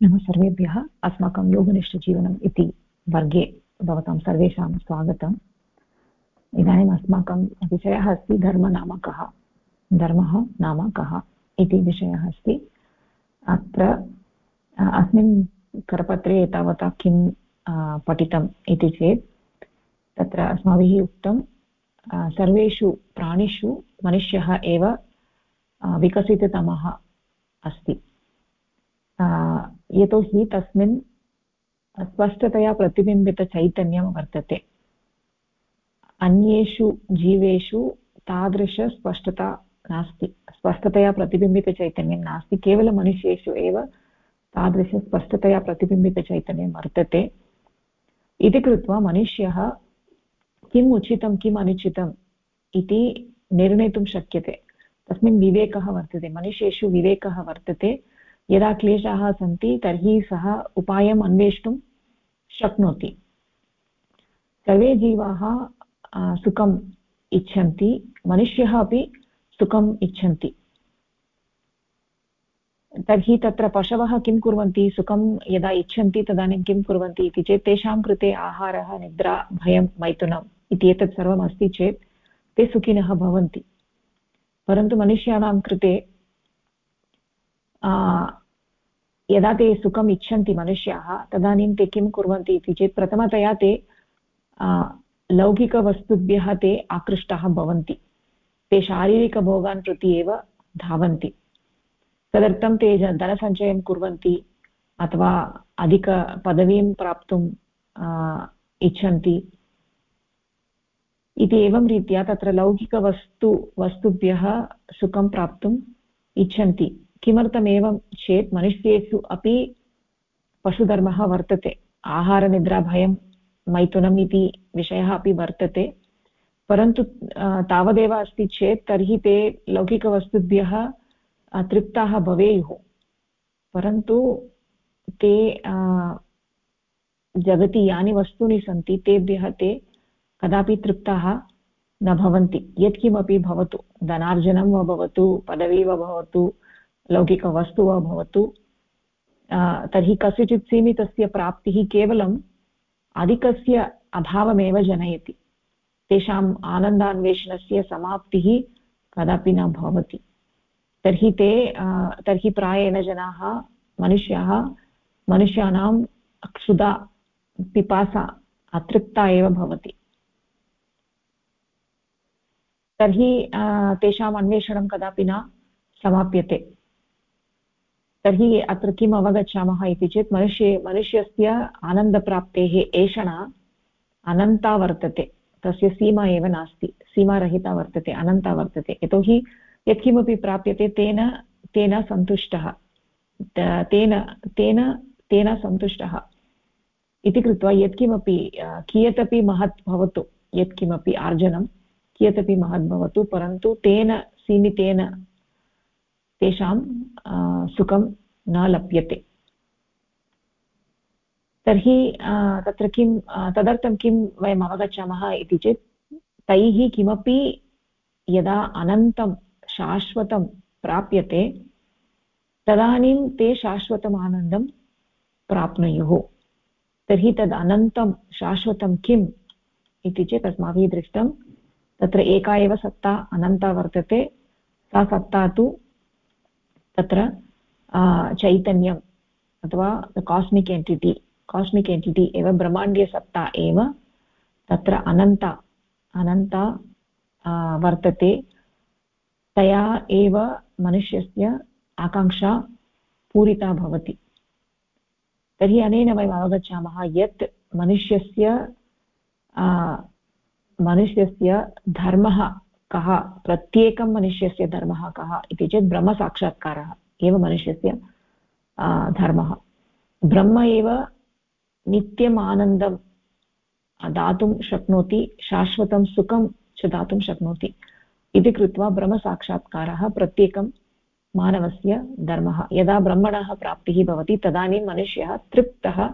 नमः सर्वेभ्यः। अस्माकं योगनिष्ठजीवनम् इति वर्गे भवतां सर्वेषां स्वागतम्। इदानीम् अस्माकं विषयः अस्ति धर्म नाम कः धर्मः नाम कः इति विषयः अस्ति। अत्र अस्मिन् करपत्रे एतावता किं पठितम् इति चेत्, तत्र अस्माभिः उक्तं सर्वेषु प्राणिषु मनुष्यः एव विकसिततमः अस्ति। यतोहि तस्मिन् स्पष्टतया प्रतिबिम्बितचैतन्यं वर्तते। अन्येषु जीवेषु तादृशस्पष्टता नास्ति। स्पष्टतया प्रतिबिम्बितचैतन्यं नास्ति। केवलं मनुष्येषु एव तादृशस्पष्टतया प्रतिबिम्बितचैतन्यं वर्तते। इति कृत्वा मनुष्यः किम् उचितं, किम् अनुचितम् इति निर्णेतुं शक्यते। तस्मिन् विवेकः वर्तते। मनुष्येषु विवेकः वर्तते। यदा क्लेशाः सन्ति, तर्हि सः उपायम् अन्वेष्टुं शक्नोति। सर्वे जीवाः सुखम् इच्छन्ति, मनुष्यः अपि सुखम् इच्छन्ति। तर्हि तत्र पशवः किं कुर्वन्ति? सुखं यदा इच्छन्ति, तदानीं किं कुर्वन्ति इति चेत् तेषां कृते आहारः, निद्रा, भयं मैथुनम् इति एतत् सर्वम् अस्ति चेत् ते सुखिनः भवन्ति। परन्तु मनुष्याणां कृते यदा ते सुखम् इच्छन्ति मनुष्याः, तदानीं ते किं कुर्वन्ति इति चेत् प्रथमतया ते लौकिकवस्तुभ्यः ते आकृष्टाः भवन्ति। ते शारीरिकभोगान् प्रति एव धावन्ति। तदर्थं ते धनसञ्चयं कुर्वन्ति अथवा अधिकपदवीं प्राप्तुम् इच्छन्ति। इति एवं रीत्या तत्र लौकिकवस्तु, वस्तुभ्यः सुखं प्राप्तुम् इच्छन्ति। किमर्थमेवं चेत् मनुष्येषु अपि पशुधर्मः वर्तते। आहारनिद्राभयं मैथुनम् इति विषयः अपि वर्तते। परन्तु तावदेव अस्ति चेत् तर्हि ते लौकिकवस्तुभ्यः तृप्ताः भवेयुः। परन्तु ते जगति यानि वस्तूनि सन्ति, तेभ्यः ते कदापि तृप्ताः न भवन्ति। यत्किमपि भवतु, धनार्जनं वा भवतु, पदवी वा भवतु लौकिकवस्तु वा भवतु तर्हि कस्यचित् सीमितस्य प्राप्तिः केवलम् अधिकस्य अभावमेव जनयति। तेषाम् आनन्दान्वेषणस्य समाप्तिः कदापि न भवति। तर्हि ते तर्हि प्रायेण जनाः, मनुष्याः मनुष्याणां क्षुधा, पिपासा, अतृप्ता एव भवति। तर्हि तेषाम् अन्वेषणं कदापि न समाप्यते। तर्हि अत्र किम् अवगच्छामः इति चेत् मनुष्ये, मनुष्यस्य आनन्दप्राप्तेः एषणा अनन्ता वर्तते। तस्य सीमा एव नास्ति। सीमारहिता वर्तते, अनन्ता वर्तते। यतोहि यत्किमपि प्राप्यते, तेन तेन सन्तुष्टः। तेन तेन तेन सन्तुष्टः। इति कृत्वा यत्किमपि कियदपि महत् भवतु, यत्किमपि आर्जनं, कियदपि महत् परन्तु तेन, सीमितेन तेषां सुखं न लभ्यते तर्हि तत्र किं तदर्थं किं वयम् अवगच्छामः इति चेत्, तैः किमपि यदा अनन्तं शाश्वतं प्राप्यते, तदानीं ते शाश्वतम् आनन्दं प्राप्नुयुः। तर्हि तद् अनन्तं शाश्वतं किम् इति चेत् अस्माभिः दृष्टं, तत्र एका एव सत्ता अनन्ता वर्तते, सा सत्ता तु तत्र चैतन्यम् अथवा कास्मिक् एण्टिटि कास्मिक् एण्टिटि एव ब्रह्माण्डीयसत्ता एव तत्र अनन्ता अनन्ता वर्तते। तया एव मनुष्यस्य आकाङ्क्षा पूरिता भवति। तर्हि अनेन वयम् अवगच्छामः यत् मनुष्यस्य मनुष्यस्य धर्मः कः प्रत्येकं मनुष्यस्य धर्मः कः इति चेत् ब्रह्मसाक्षात्कारः एव मनुष्यस्य धर्मः। ब्रह्म एव नित्यम् आनन्दं दातुं शक्नोति, शाश्वतं सुखं च दातुं शक्नोति इति कृत्वा ब्रह्मसाक्षात्कारः प्रत्येकं मानवस्य धर्मः। यदा ब्रह्मणः प्राप्तिः भवति, तदानीं मनुष्यः तृप्तः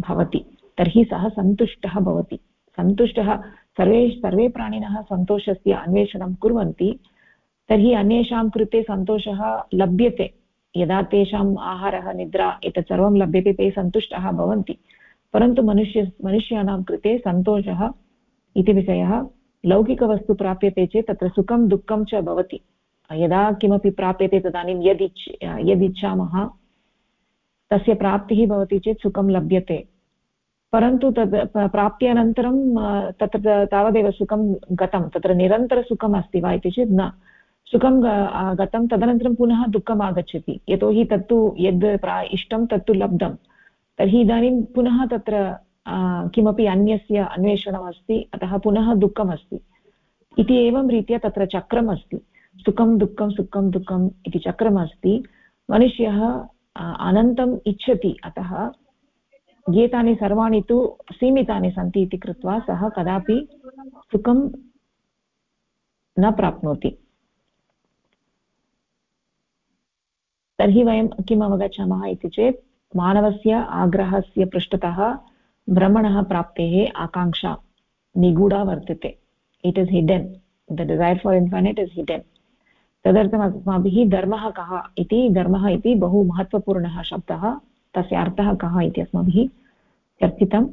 भवति। तर्हि सः सन्तुष्टः भवति। सन्तुष्टः सर्वे सर्वे प्राणिनः सन्तोषस्य अन्वेषणं कुर्वन्ति, तर्हि अन्येषां कृते सन्तोषः लभ्यते। यदा तेषाम् आहारः, निद्रा एतत् सर्वं लभ्यते, ते सन्तुष्टाः भवन्ति। परन्तु मनुष्य, मनुष्याणां कृते सन्तोषः इति विषयः लौकिकवस्तु प्राप्यते चेत् तत्र सुखं, दुःखं च भवति। यदा किमपि प्राप्यते तदानीं यद् इच्छ यद् इच्छामः, तस्य प्राप्तिः भवति चेत् सुखं लभ्यते। परन्तु तद् प्राप्त्यनन्तरं तत्र तावदेव सुखं गतं, तत्र निरन्तरसुखम् अस्ति वा इति चेत् न। सुखं गतं, तदनन्तरं पुनः दुःखम् आगच्छति यतोहि तत्तु यद् प्रा, इष्टं तत्तु लब्धं। तर्हि इदानीं पुनः तत्र किमपि अन्यस्य अन्वेषणमस्ति, अतः पुनः दुःखमस्ति। इति एवं रीत्या तत्र चक्रम् अस्ति सुखं, दुःखं, सुखं, दुःखम् इति चक्रमस्ति। मनुष्यः अनन्तम् इच्छति, अतः एतानि सर्वाणि तु सीमितानि सन्ति इति कृत्वा सः कदापि सुखं न प्राप्नोति। तर्हि वयं किम् अवगच्छामः इति चेत्, मानवस्य आग्रहस्य पृष्ठतः भ्रमणः प्राप्तेः आकाङ्क्षा निगूढा वर्तते। It is hidden the desire for infinite is hidden तदर्थम् अस्माभिः धर्मः कः इति, धर्मः इति बहु महत्त्वपूर्णः शब्दः तस्य अर्थः कः इति अस्माभिः चर्चितं।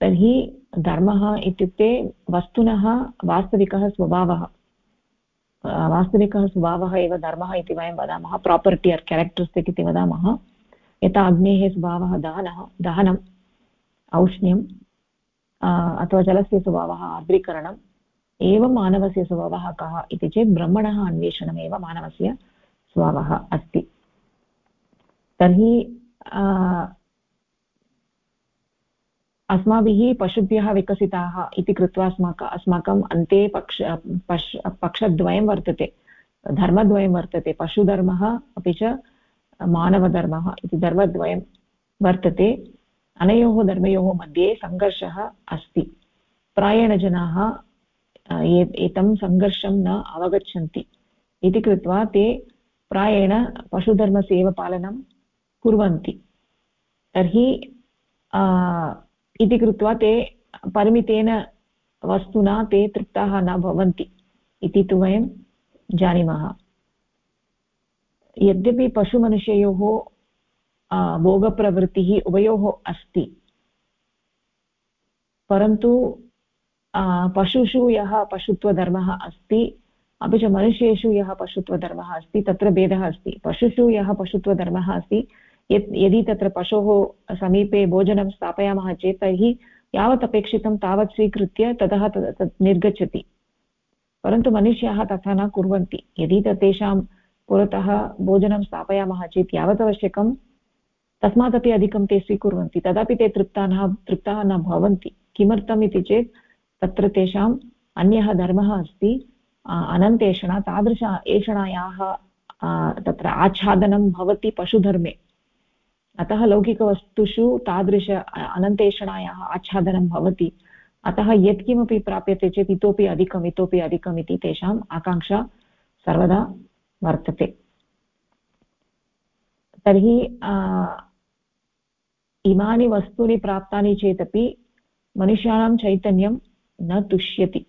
तर्हि धर्मः इत्युक्ते वस्तुनः वास्तविकः स्वभावः। वास्तविकः स्वभावः एव धर्मः इति वयं वदामः। प्रापर्टि आर् केरेक्टरिस्टिक् इति वदामः। यथा अग्नेः स्वभावः दहनः दहनम्, औष्ण्यम् अथवा जलस्य स्वभावः, आर्द्रीकरणम्, एवं मानवस्य स्वभावः कः इति चेत् ब्रह्मणः अन्वेषणमेव मानवस्य स्वभावः अस्ति। तर्हि अस्माभिः पशुभ्यः विकसिताः इति कृत्वा अस्माक, अस्माकम् अन्ते पक्ष, पश्, पक्षद्वयं वर्तते। धर्मद्वयं वर्तते। पशुधर्मः अपि च मानवधर्मः इति धर्मद्वयं वर्तते। अनयोः धर्मयोः मध्ये सङ्घर्षः अस्ति। प्रायेण जनाः एतं सङ्घर्षं न अवगच्छन्ति। इति कृत्वा ते प्रायेण पशुधर्मस्य एव पालनं कुर्वन्ति। तर्हि इति कृत्वा ते परिमितेन वस्तुना ते तृप्ताः न भवन्ति इति तु वयं जानीमः। यद्यपि पशुमनुष्ययोः भोगप्रवृत्तिः उभयोः अस्ति, परन्तु पशुषु यः पशुत्वधर्मः अस्ति, अपि च मनुष्येषु यः पशुत्वधर्मः अस्ति, तत्र भेदः अस्ति। पशुषु यः पशुत्वधर्मः अस्ति यदि तत्र पशोः समीपे भोजनं स्थापयामः चेत् तर्हि यावत् अपेक्षितं तावत् स्वीकृत्य ततः तत् निर्गच्छति। परन्तु मनुष्याः तथा न कुर्वन्ति। यदि तेषां पुरतः भोजनं स्थापयामः चेत् यावत् आवश्यकं, तस्मादपि अधिकं ते स्वीकुर्वन्ति। तदापि ते तृप्ताः तृप्ताः न भवन्ति। किमर्थम् इति चेत् तत्र तेषाम् अन्यः धर्मः अस्ति। अनन्तेषणा, तादृश एषणायाः तत्र आच्छादनं भवति पशुधर्मे। अतः लौकिकवस्तुषु तादृश अनन्तेषणायाः आच्छादनं भवति। अतः यत्किमपि प्राप्यते चेत् इतोपि अधिकम् इतोपि अधिकम् इति तेषाम् आकाङ्क्षा सर्वदा वर्तते। तर्हि इमानि वस्तूनि प्राप्तानि चेदपि मनुष्याणां चैतन्यं न तुष्यति।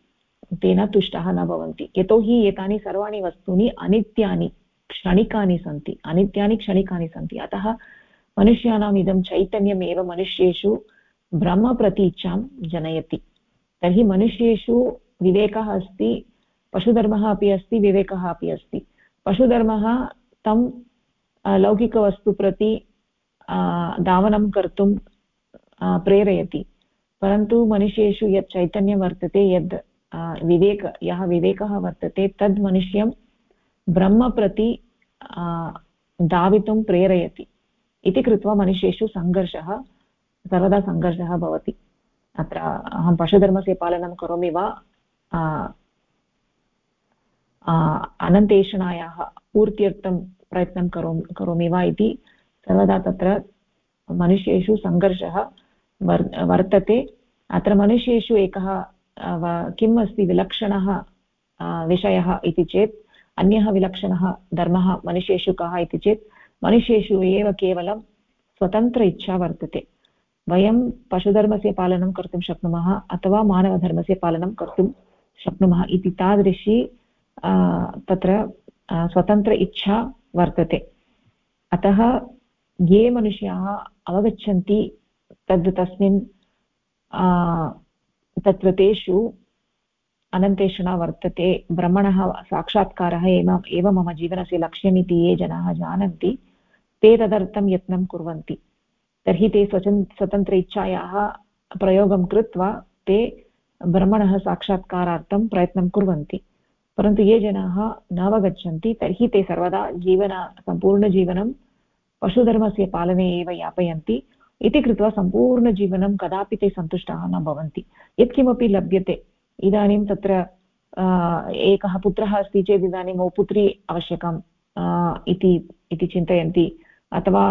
ते न तुष्टाः न भवन्ति। यतोहि एतानि सर्वाणि वस्तूनि अनित्यानि क्षणिकानि सन्ति, अनित्यानि क्षणिकानि सन्ति। अतः मनुष्याणाम् इदं चैतन्यमेव मनुष्येषु ब्रह्मप्रतीच्छां जनयति। तर्हि मनुष्येषु विवेकः अस्ति, पशुधर्मः अपि अस्ति, विवेकः अपि अस्ति। पशुधर्मः तं लौकिकवस्तु प्रति धावनं कर्तुं प्रेरयति। परन्तु मनुष्येषु यत् चैतन्यं वर्तते, यद् विवेक, यः विवेकः वर्तते, तद् मनुष्यं ब्रह्म प्रति धावितुं प्रेरयति। इति कृत्वा मनुष्येषु सङ्घर्षः सर्वदा सङ्घर्षः भवति। अत्र अहं पशुधर्मस्य पालनं करोमि वा? अनन्तेषणायाः पूर्त्यर्थं प्रयत्नं करोमि करोमि वा इति सर्वदा तत्र मनुष्येषु सङ्घर्षः वर्, वर्तते। अत्र मनुष्येषु एकः किम् अस्ति विलक्षणः विषयः इति चेत्, अन्यः विलक्षणः धर्मः मनुष्येषु कः इति चेत् मनुष्येषु एव केवलं स्वतन्त्र इच्छा वर्तते. वयं पशुधर्मस्य पालनं कर्तुं शक्नुमः अथवा मानवधर्मस्य पालनं कर्तुं शक्नुमः इति तादृशी तत्र स्वतन्त्र इच्छा वर्तते. अतः ये मनुष्याः अवगच्छन्ति तद् तस्मिन् तत्र तेषु अनन्तेषणा वर्तते, ब्रह्मणः साक्षात्कारः एव एव मम जीवनस्य लक्ष्यमिति ये जनाः जानन्ति ते तदर्थं यत्नं कुर्वन्ति। तर्हि ते स्वचन् स्वतन्त्र इच्छायाः प्रयोगं कृत्वा ते ब्रह्मणः साक्षात्कारार्थं प्रयत्नं कुर्वन्ति। परन्तु ये जनाः नावगच्छन्ति, तर्हि ते सर्वदा जीवन, सम्पूर्णजीवनं, पशुधर्मस्य पालने एव यापयन्ति। इति कृत्वा सम्पूर्णजीवनं कदापि ते सन्तुष्टाः न भवन्ति। यत्किमपि लभ्यते। इदानीं तत्र एकः पुत्रः अस्ति चेत् इदानीं मम पुत्री आवश्यकम् इति चिन्तयन्ति। अथवा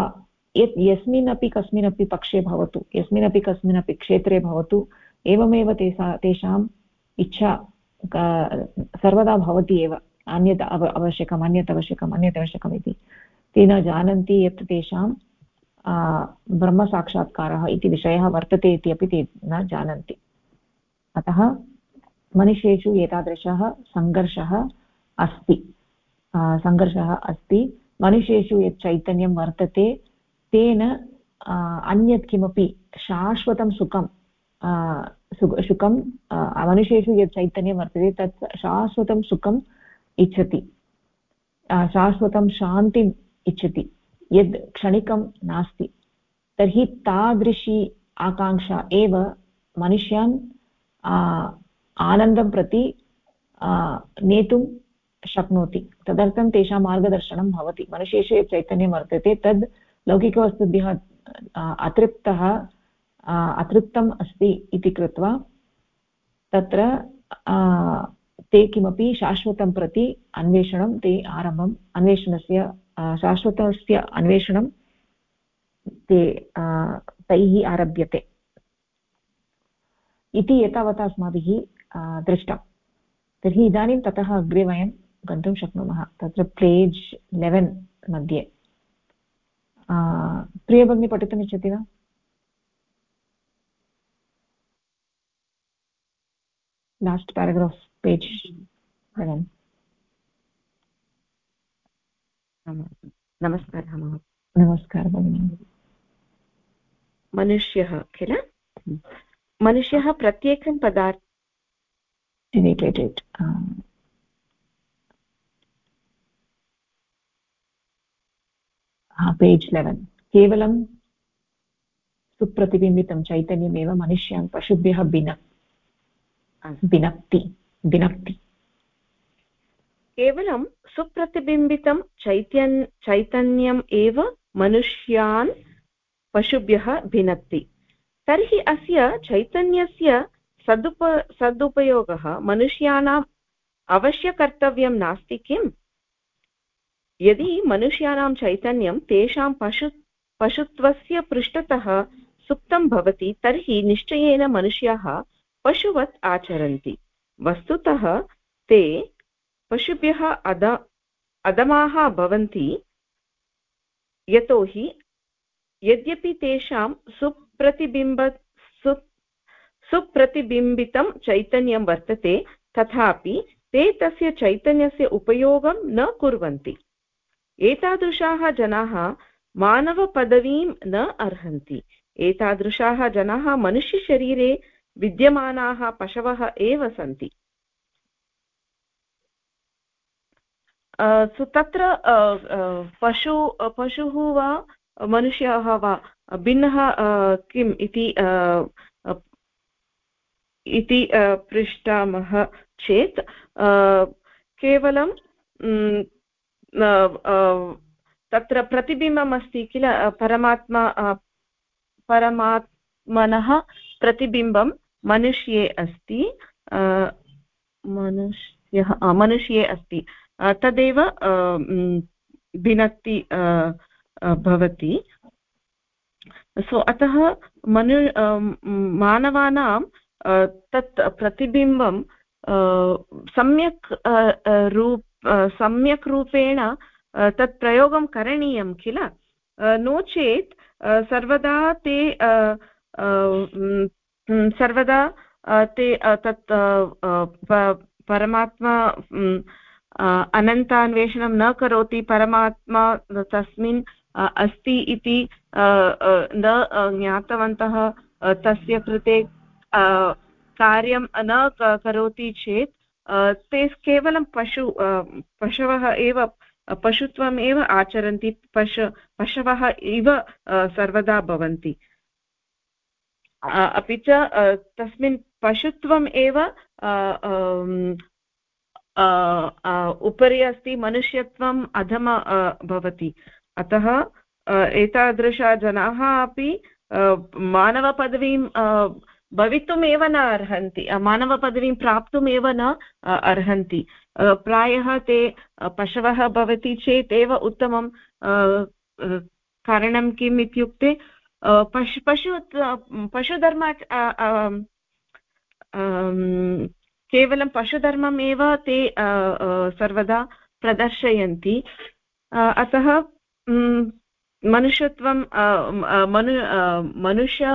यत् यस्मिन्नपि कस्मिन्नपि पक्षे भवतु, यस्मिन्नपि कस्मिन्नपि क्षेत्रे भवतु, एवमेव तेषा तेषाम् इच्छा सर्वदा भवति एव, अन्यत् अव, आवश्यकम्, अन्यत् आवश्यकम् अन्यत् आवश्यकम् इति। ते न जानन्ति यत् तेषां ब्रह्मसाक्षात्कारः इति विषयः वर्तते इति अपि ते न जानन्ति। अतः मनुष्येषु एतादृशः सङ्घर्षः अस्ति सङ्घर्षः अस्ति। मनुष्येषु यत् चैतन्यं वर्तते, तेन अन्यत् किमपि शाश्वतं सुखं सुखं मनुष्येषु यत् चैतन्यं वर्तते, तत् शाश्वतं सुखम् इच्छति शाश्वतं शान्तिम् इच्छति, यद् क्षणिकं नास्ति। तर्हि तादृशी आकाङ्क्षा एव मनुष्यान् आनन्दं प्रति नेतुं शक्नोति। तदर्थं तेषां मार्गदर्शनं भवति। मनुष्येषु यत् चैतन्यं वर्तते, तद् लौकिकवस्तुभ्यः अतृप्तः अतृप्तम् अस्ति इति कृत्वा तत्र ते किमपि शाश्वतं प्रति अन्वेषणं, ते आरम्भम्, अन्वेषणस्य शाश्वतस्य अन्वेषणं ते तैः आरभ्यते। इति एतावता अस्माभिः दृष्टं। तर्हि इदानीं ततः अग्रे वयं गन्तुं शक्नुमः। तत्र पेज् लेवेन् मध्ये। प्रियभगिनी पठितुमिच्छति वा? लास्ट् पेराग्राफ् पेज् लेवेन् नमस्कारः नमस्कारः भगिनी। मनुष्यः किल? मनुष्यः प्रत्येकं पदार्थ पेज् लेवेन् केवलं सुप्रतिबिम्बितं चैतन्यमेव मनुष्यान् पशुभ्यः भिन भिनक्ति भिनक्ति केवलं सुप्रतिबिम्बितं चैत्यन् चैतन्यम् एव मनुष्यान् पशुभ्यः भिनक्ति तर्हि अस्य चैतन्यस्य सदुप सदुपयोगः मनुष्याणाम् अवश्यकर्तव्यं नास्ति किम्? यदि मनुष्याणां चैतन्यं तेषां पशु पशुत्वस्य पृष्ठतः सुप्तं भवति, तर्हि निश्चयेन मनुष्याः पशुवत् आचरन्ति। वस्तुतः ते पशुभ्यः अद अधमाः भवन्ति, यतोहि यद्यपि तेषां सुप्रतिबिम्ब सु सुप्रतिबिम्बितं चैतन्यं वर्तते, तथापि ते तस्य चैतन्यस्य उपयोगं न कुर्वन्ति। एतादृशाः जनाः मानवपदवीं न अर्हन्ति। एतादृशाः जनाः मनुष्यशरीरे विद्यमानाः पशवः एव सन्ति। तत्र पशु, पशुः वा, मनुष्यः वा, भिन्नः किम् इति इति पृच्छामः चेत् केवलं तत्र प्रतिबिम्बम् अस्ति किल? परमात्मा परमात्मनः प्रतिबिम्बं मनुष्ये अस्ति मनुष्यः मनुष्ये अस्ति। तदेव भिनक्ति भवति। सो, अतः मनु मानवानां तत् प्रतिबिम्बं सम्यक् रूप सम्यक् रूपेण तत् प्रयोगं करणीयं किल? नो चेत् सर्वदा ते सर्वदा ते तत् परमात्मा अनन्तान्वेषणं न करोति, परमात्मा तस्मिन् अस्ति इति न ज्ञातवन्तः तस्य कृते कार्यं न करोति चेत् ते केवलं पशु पशवः एव, पशुत्वम् एव आचरन्ति, पश, पशवः इव सर्वदा भवन्ति। अपि च तस्मिन् पशुत्वम् एव उपरि अस्ति मनुष्यत्वम् अधम भवति। अतः एतादृशजनाः अपि मानवपदवीं भवितुमेव न अर्हन्ति मानवपदवीं प्राप्तुमेव न अर्हन्ति। प्रायः ते पशवः भवति चेत् एव उत्तमं कारणं किम् इत्युक्ते पशु पशु पशुधर्म केवलं पशुधर्मम् ते सर्वदा प्रदर्शयन्ति। अतः मनुष्यत्वं मनु मनुष्य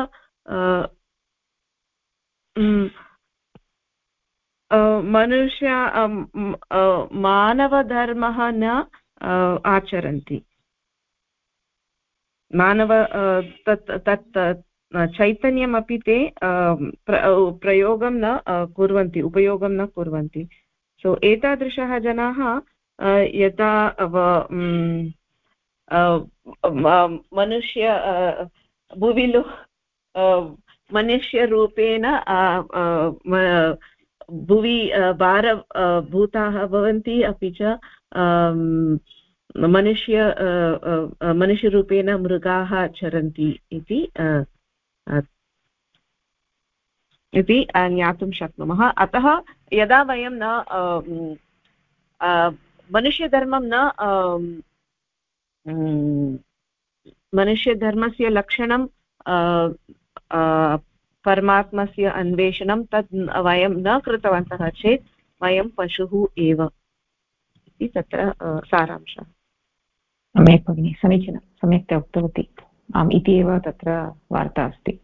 मनुष्य मानवधर्मः न आचरन्ति मानव तत् तत् चैतन्यमपि ते प्रयोगं न कुर्वन्ति उपयोगं न कुर्वन्ति सो एतादृशः जनाः यदा मनुष्य भुविलु मनुष्यरूपेण भुवि भारभूताः भवन्ति अपि च मनुष्य मनुष्यरूपेण मृगाः चरन्ति इति इति ज्ञातुं शक्नुमः। अतः यदा वयं न मनुष्यधर्मं न मनुष्यधर्मस्य लक्षणं परमात्मस्य अन्वेषणं तत् वयं न कृतवन्तः चेत् वयं पशुः एव इति तत्र सारांशः। सम्यक् भगिनि, समीचीनं, सम्यक्तया उक्तवती। आम्, इति एव तत्र वार्ता अस्ति।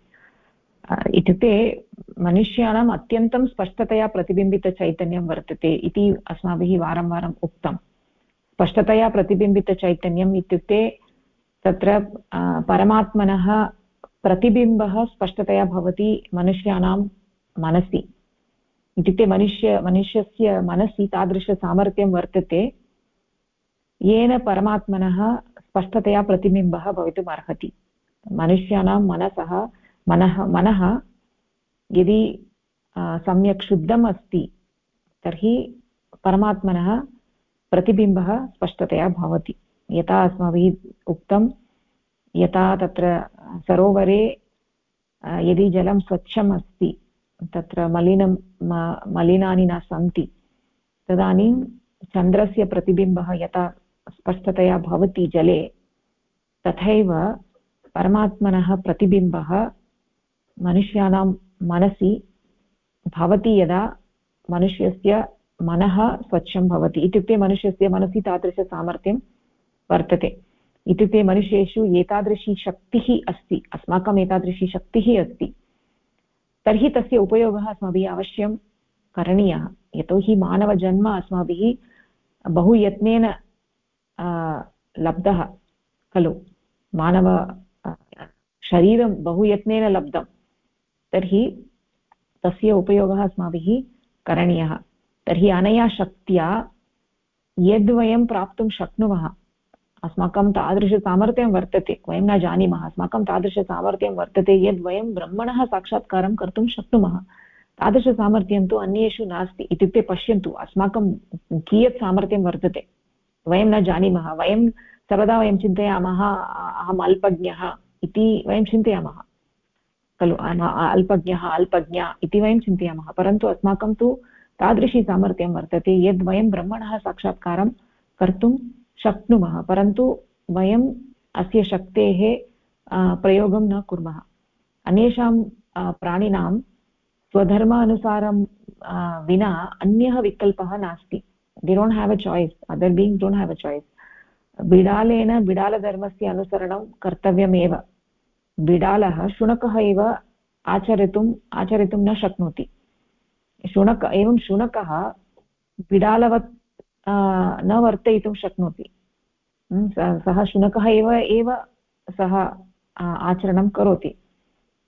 इत्युक्ते मनुष्याणाम् अत्यन्तं स्पष्टतया प्रतिबिम्बितचैतन्यं वर्तते इति अस्माभिः वारं वारम् उक्तं। स्पष्टतया प्रतिबिम्बितचैतन्यम् इत्युक्ते तत्र परमात्मनः प्रतिबिम्बः स्पष्टतया भवति मनुष्याणां मनसि। इत्युक्ते मनुष्य, मनुष्यस्य मनसि तादृशसामर्थ्यं वर्तते। येन परमात्मनः स्पष्टतया प्रतिबिम्बः भवितुम् अर्हति। मनुष्याणां मनसः, मनः मनः यदि सम्यक् शुद्धम् अस्ति, तर्हि परमात्मनः प्रतिबिम्बः स्पष्टतया भवति। यथा अस्माभिः उक्तं यथा तत्र सरोवरे यदि जलं स्वच्छम् अस्ति तत्र मलिनं मलिनानि न सन्ति, तदानीं चन्द्रस्य प्रतिबिम्बः यथा स्पष्टतया भवति जले, तथैव परमात्मनः प्रतिबिम्बः मनुष्याणां मनसि भवति यदा मनुष्यस्य मनः स्वच्छं भवति। इत्युक्ते मनुष्यस्य मनसि तादृशसामर्थ्यं वर्तते। इत्युक्ते मनुष्येषु एतादृशी शक्तिः अस्ति, अस्माकम् एतादृशी शक्तिः अस्ति। तर्हि तस्य उपयोगः अस्माभिः अवश्यं करणीयः। यतोहि मानवजन्म अस्माभिः बहु यत्नेन लब्धः, खलु? मानव शरीरं बहु यत्नेन लब्धं। तर्हि तस्य उपयोगः अस्माभिः करणीयः। तर्हि अनया शक्त्या यद्वयं प्राप्तुं शक्नुमः अस्माकं तादृशसामर्थ्यं वर्तते, वयं न जानीमः, अस्माकं तादृशसामर्थ्यं वर्तते यद् वयं ब्रह्मणः साक्षात्कारं कर्तुं शक्नुमः। तादृशसामर्थ्यं तु अन्येषु नास्ति इत्युक्ते पश्यन्तु, अस्माकं कियत् सामर्थ्यं वर्तते, वयं न जानीमः, वयं सर्वदा वयं चिन्तयामः, अहम् अल्पज्ञः इति वयं चिन्तयामः। खलु अल्पज्ञः, अल्पज्ञा इति वयं चिन्तयामः, परन्तु अस्माकं तु तादृशी सामर्थ्यं वर्तते यद् वयं ब्रह्मणः साक्षात्कारं कर्तुं शक्नुमः, परन्तु वयं अस्य शक्तेः प्रयोगं न कुर्मः। अन्येषां प्राणिनां स्वधर्मानुसारं विना अन्यः विकल्पः नास्ति। They don't have a choice other being don't have a choice बिडालेन बिडालधर्मस्य अनुसरणं कर्तव्यमेव। बिडालः शुनकः एव आचरितुम्, आचरितुं न शक्नोति। शुनक, एवं शुनकः बिडालवत् न वर्तयितुं शक्नोति। सः शुनकः एव एव सः आचरणं करोति।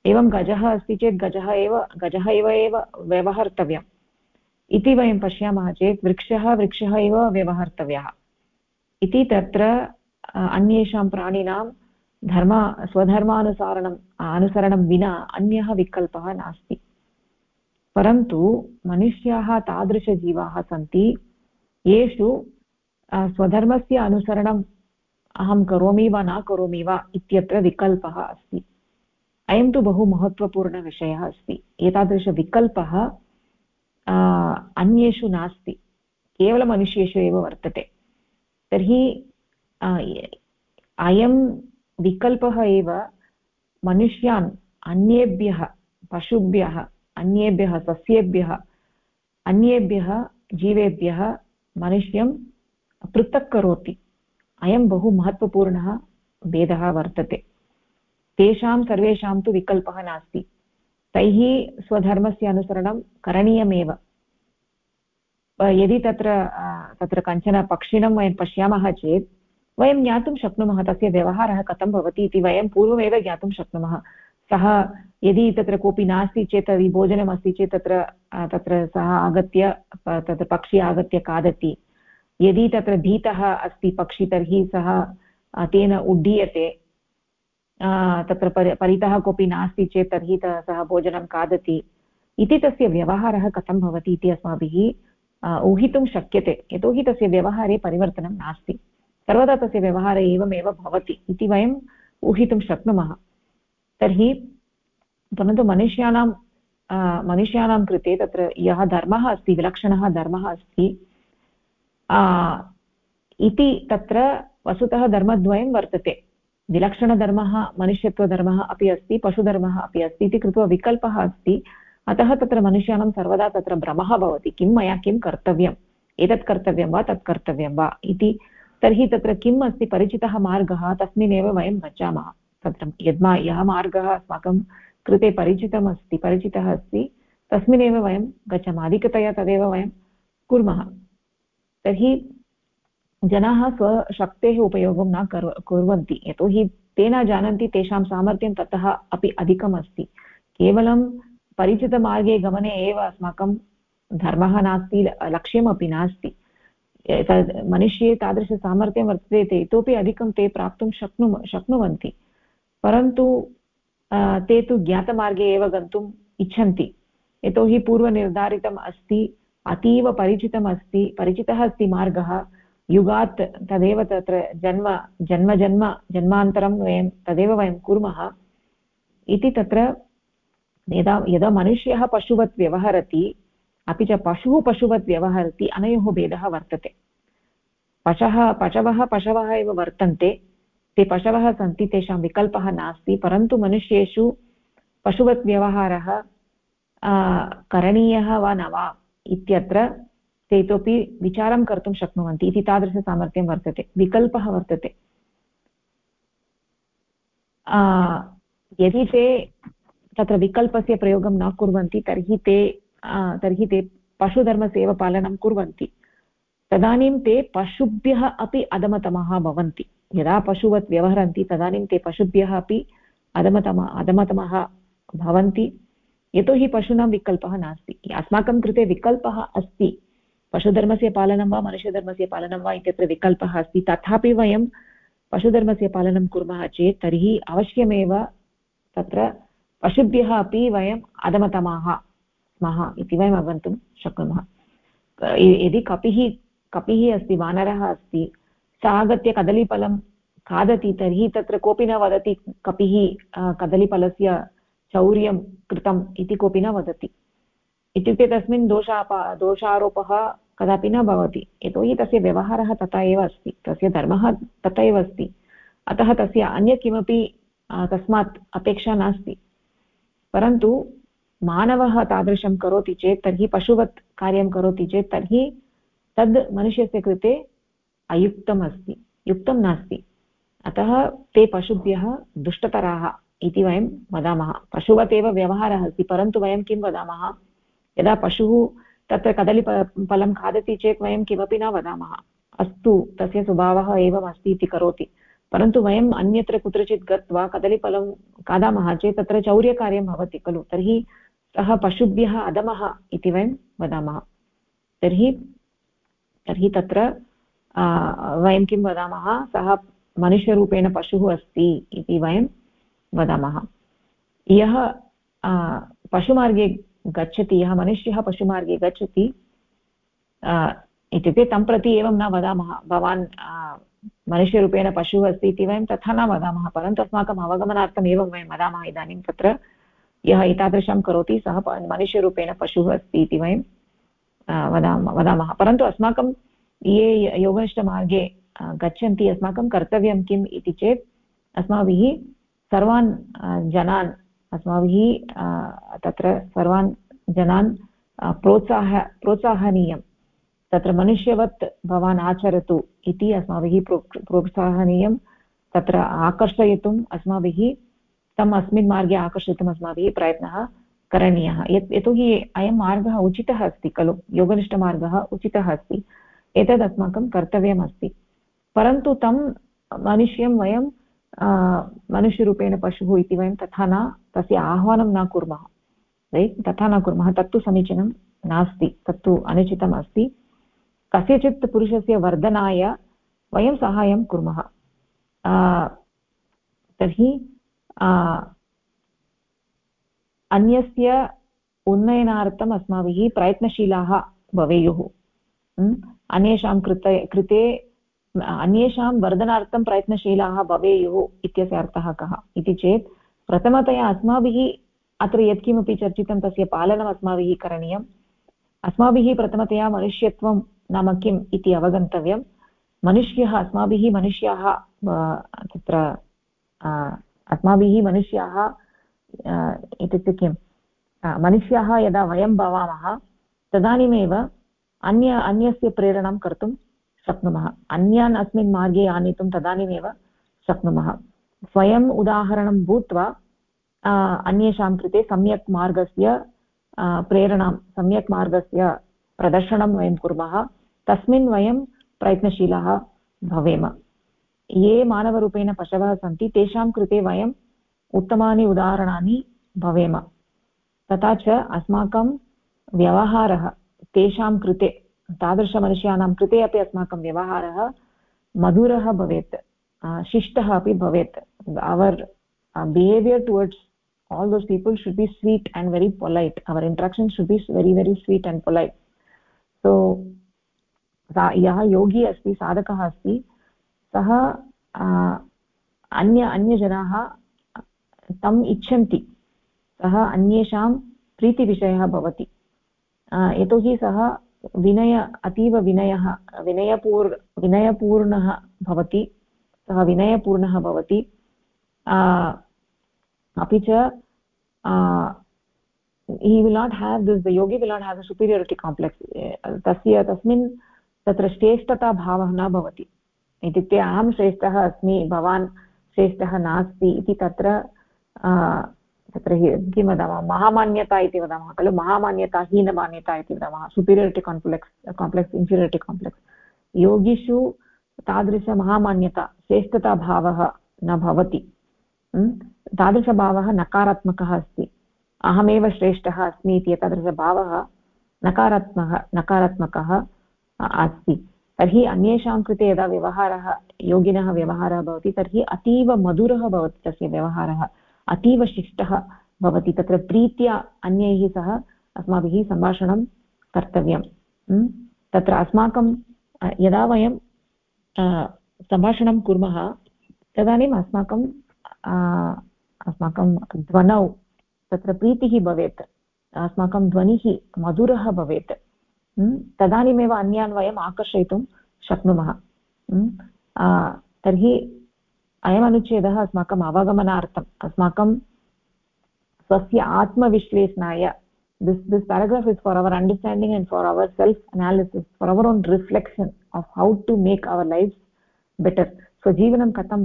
एवं गजः अस्ति चेत् गजः एव गजः एव एव व्यवहर्तव्यम्। इति वयं पश्यामः चेत् वृक्षः वृक्षः एव व्यवहर्तव्यः। इति तत्र अन्येषां प्राणिनां धर्म, स्वधर्मानुसारणम्, अनुसरणं विना अन्यः विकल्पः नास्ति। परन्तु मनुष्याः तादृशजीवाः सन्ति। येषु स्वधर्मस्य अनुसरणम् अहं करोमि वा न करोमि वा इत्यत्र विकल्पः अस्ति। अयं तु बहु महत्त्वपूर्णविषयः अस्ति। एतादृशविकल्पः अन्येषु नास्ति। केवलमनुष्येषु एव वर्तते। तर्हि अयं विकल्पः एव मनुष्यान् अन्येभ्यः, पशुभ्यः, अन्येभ्यः सस्येभ्यः, अन्येभ्यः जीवेभ्यः मनुष्यं पृथक् करोति अयं बहु महत्त्वपूर्णः भेदः वर्तते। तेषां सर्वेषां तु विकल्पः नास्ति। तैः स्वधर्मस्य अनुसरणं करणीयमेव। यदि तत्र तत्र कञ्चन पक्षिणं वयं पश्यामः चेत्, वयं ज्ञातुं शक्नुमः, तस्य व्यवहारः कथं भवति इति वयं पूर्वमेव ज्ञातुं शक्नुमः। सः यदि तत्र कोऽपि नास्ति चेत् तर्हि भोजनमस्ति चेत् तत्र तत्र सः आगत्य तत्र पक्षी आगत्य खादति। यदि तत्र भीतः अस्ति पक्षी, तर्हि सः तेन उड्डीयते। तत्र परि, परितः कोऽपि नास्ति चेत् तर्हि सः भोजनं खादति। इति तस्य व्यवहारः कथं भवति इति अस्माभिः ऊहितुं शक्यते। यतोहि तस्य व्यवहारे परिवर्तनं नास्ति। सर्वदा तस्य व्यवहारे एवमेव भवति इति वयम् ऊहितुं शक्नुमः। तर्हि परन्तु मनुष्याणां मनुष्याणां कृते तत्र यः धर्मः अस्ति, विलक्षणः धर्मः अस्ति इति तत्र वस्तुतः धर्मद्वयं वर्तते। विलक्षणधर्मः, मनुष्यत्वधर्मः अपि अस्ति, पशुधर्मः अपि अस्ति इति कृत्वा विकल्पः अस्ति। अतः तत्र मनुष्याणां सर्वदा तत्र भ्रमः भवति, किं मया किं कर्तव्यम्, एतत् कर्तव्यं वा तत् कर्तव्यं वा इति। तर्हि तत्र किम् अस्ति परिचितः मार्गः तस्मिन्नेव वयं गच्छामः तत्र यद्मा यः मार्गः अस्माकं कृते परिचितम् अस्ति परिचितः अस्ति, तस्मिन्नेव वयं गच्छामः अधिकतया तदेव वयं कुर्मः। तर्हि जनाः स्वशक्तेः उपयोगं न कर् कुर्वन्ति, यतोहि ते न जानन्ति तेषां सामर्थ्यं ततः अपि अधिकम् अस्ति केवलं परिचितमार्गे गमने एव अस्माकं धर्मः नास्ति, लक्ष्यमपि नास्ति। मनुष्ये तादृशसामर्थ्यं वर्तते ते, इतोपि अधिकं ते प्राप्तुं शक्नु शक्नुवन्ति। परन्तु ते तु ज्ञातमार्गे एव गन्तुम् इच्छन्ति। यतोहि पूर्वनिर्धारितम् अस्ति, अतीव परिचितम् अस्ति, परिचितः अस्ति मार्गः। युगात् तदेव तत्र जन्म जन्म जन्म, जन्मान्तरं वयं तदेव वयं कुर्मः। इति तत्र यदा यदा मनुष्यः पशुवत् व्यवहरति, अपि च पशुः पशुवत् व्यवहरति, अनयोः भेदः वर्तते। पशवः पशवः पशवः एव वर्तन्ते। ते पशवः सन्ति, तेषां विकल्पः नास्ति, परन्तु मनुष्येषु पशुवत् व्यवहारः करणीयः वा न वा इत्यत्र ते इतोपि विचारं कर्तुं शक्नुवन्ति इति तादृशसामर्थ्यं वर्तते, विकल्पः वर्तते। यदि ते तत्र विकल्पस्य प्रयोगं न कुर्वन्ति, तर्हि ते तर्हि ते पशुधर्मस्य एव पालनं कुर्वन्ति। तदानीं ते पशुभ्यः अपि अधमतमः भवन्ति। यदा पशुवत् व्यवहरन्ति तदानीं ते पशुभ्यः अपि अधमतम, अधमतमः भवन्ति। यतोहि पशूनां विकल्पः नास्ति। अस्माकं कृते विकल्पः अस्ति। पशुधर्मस्य पालनं वा मनुष्यधर्मस्य पालनं वा इत्यत्र विकल्पः अस्ति। तथापि वयं पशुधर्मस्य पालनं कुर्मः चेत् तर्हि अवश्यमेव तत्र पशुभ्यः अपि वयम् अधमतमाः स्मः इति वयम् अवगन्तुं शक्नुमः। यदि कपिः कपिः अस्ति, वानरः अस्ति आगत्य कदलीफलं खादति, तर्हि तत्र कोऽपि न वदति कपिः कदलीफलस्य चौर्यं कृतम् इति कोऽपि न वदति। इत्युक्ते तस्मिन् दोषापा, दोषारोपः कदापि न भवति। यतोहि तस्य व्यवहारः तथा एव अस्ति। तस्य धर्मः तथा एव अस्ति। अतः तस्य अन्यत् किमपि तस्मात् अपेक्षा नास्ति। परन्तु मानवः तादृशं करोति चेत् तर्हि पशुवत् कार्यं करोति चेत् तर्हि तद् मनुष्यस्य कृते अयुक्तम् अस्ति युक्तं नास्ति। अतः ते पशुभ्यः दुष्टतराः इति वयं वदामः। पशुवत् एव व्यवहारः अस्ति, परन्तु वयं किं वदामः? यदा पशुः तत्र कदली फलं खादति चेत् वयं किमपि न वदामः। अस्तु, तस्य स्वभावः एवम् अस्ति इति करोति। परन्तु वयम् अन्यत्र कुत्रचित् गत्वा कदलीफलं खादामः चेत् तत्र चौर्यकार्यं भवति खलु। तर्हि सः पशुभ्यः अधमः इति वयं वदामः। तर्हि तर्हि तत्र वयं किं वदामः? सः मनुष्यरूपेण पशुः अस्ति इति वयं वदामः। यः पशुमार्गे गच्छति, यः मनुष्यः पशुमार्गे गच्छति इत्युक्ते तं प्रति एवं न वदामः। भवान् मनुष्यरूपेण पशुः अस्ति इति वयं तथा न वदामः, परन्तु अस्माकम् अवगमनार्थम् एवं वयं वदामः इदानीं तत्र। यः एतादृशं करोति, सः मनुष्यरूपेण पशुः अस्ति इति वयं वदामः वदामः। परन्तु अस्माकं ये योगनिष्ठमार्गे गच्छन्ति अस्माकं कर्तव्यं किम् इति चेत् अस्माभिः सर्वान् जनान्, अस्माभिः तत्र सर्वान् जनान् प्रोत्साह, प्रोत्साहनीयं। तत्र मनुष्यवत् भवान् आचरतु इति अस्माभिः प्रो प्रोत्साहनीयं। तत्र आकर्षयितुम् अस्माभिः, तम् अस्मिन् मार्गे आकर्षयितुम् अस्माभिः प्रयत्नः करणीयः। यत्, यतोहि अयं मार्गः उचितः अस्ति खलु। योगनिष्ठमार्गः उचितः अस्ति। एतद् अस्माकं कर्तव्यमस्ति। परन्तु तं मनुष्यं वयं मनुष्यरूपेण पशुः इति वयं तथा न, तस्य आह्वानं न कुर्मः। रैट्? तथा न कुर्मः। तत्तु समीचीनं नास्ति। तत्तु अनुचितम् अस्ति। कस्यचित् पुरुषस्य वर्धनाय वयं साहाय्यं कुर्मः। तर्हि अन्यस्य उन्नयनार्थम् अस्माभिः प्रयत्नशीलाः भवेयुः। अन्येषां कृते कृते, अन्येषां वर्धनार्थं प्रयत्नशीलाः भवेयुः इत्यस्य अर्थः कः? इति चेत्, प्रथमतया अस्माभिः, अत्र यत्किमपि चर्चितं तस्य पालनम् अस्माभिः करणीयम्। अस्माभिः प्रथमतया मनुष्यत्वं नाम किम् इति अवगन्तव्यं मनुष्यः अस्माभिः मनुष्याः तत्र अस्माभिः मनुष्याः इत्युक्ते किं मनुष्याः यदा वयं भवामः, तदानीमेव अन्य, अन्यस्य प्रेरणां कर्तुं शक्नुमः। अन्यान् अस्मिन् मार्गे आनेतुं तदानीमेव शक्नुमः। स्वयम् उदाहरणं भूत्वा अन्येषां कृते सम्यक् मार्गस्य प्रेरणां, सम्यक् मार्गस्य प्रदर्शनं वयं कुर्मः, तस्मिन् वयं प्रयत्नशीलाः भवेम। ये मानवरूपेण पशवः सन्ति, तेषां कृते वयम् उत्तमानि उदाहरणानि भवेम। तथा च अस्माकं व्यवहारः तेषां कृते, तादृशमनुष्याणां कृते अपि अस्माकं व्यवहारः मधुरः भवेत् शिष्टः अपि भवेत्. Our behaviour towards all those people should be sweet and very polite. Our interaction should be very very sweet and polite. So यः योगी अस्ति, साधकः अस्ति, सः अन्य, अन्यजनाः तम् इच्छन्ति, सः अन्येषां प्रीतिविषयः भवति। यतोहि सः विनय, अतीव विनयः, विनयपूर्, विनयपूर्णः भवति। सः विनयपूर्णः भवति। अपि च he will not have this the yogi will not have the superiority complex तस्य, तस्मिन् तत्र श्रेष्ठताभावः न भवति। इत्युक्ते अहं श्रेष्ठः अस्मि, भवान् श्रेष्ठः नास्ति इति तत्र तत्र किं वदामः? महामान्यता इति वदामः, खलु? महामान्यता, हीनमान्यता इति वदामः। Superiority complex complex inferiority complex योगिषु तादृशमहामान्यता श्रेष्ठताभावः न भवति। तादृशभावः नकारात्मकः अस्ति। अहमेव श्रेष्ठः अस्मि इति एतादृशभावः नकारात्मकः नकारात्मकः अस्ति। तर्हि अन्येषां कृते यदा व्यवहारः, योगिनः व्यवहारः भवति, तर्हि अतीव मधुरः भवति तस्य व्यवहारः। अतीव शिष्टः भवति। तत्र प्रीत्या अन्यैः सह अस्माभिः सम्भाषणं कर्तव्यं तत्र अस्माकं यदा वयं सम्भाषणं कुर्मः, तदानीम् अस्माकं अस्माकं ध्वनौ तत्र प्रीतिः भवेत्। अस्माकं ध्वनिः मधुरः भवेत्। तदानीमेव अन्यान् वयम् आकर्षयितुं शक्नुमः। तर्हि अयमनुच्छेदः अस्माकम् अवगमनार्थम्, अस्माकं स्वस्य आत्मविश्लेषणाय. This this paragraph is for our understanding and for our self analysis for our own reflection of how to make our lives better. स्वजीवनं कथम्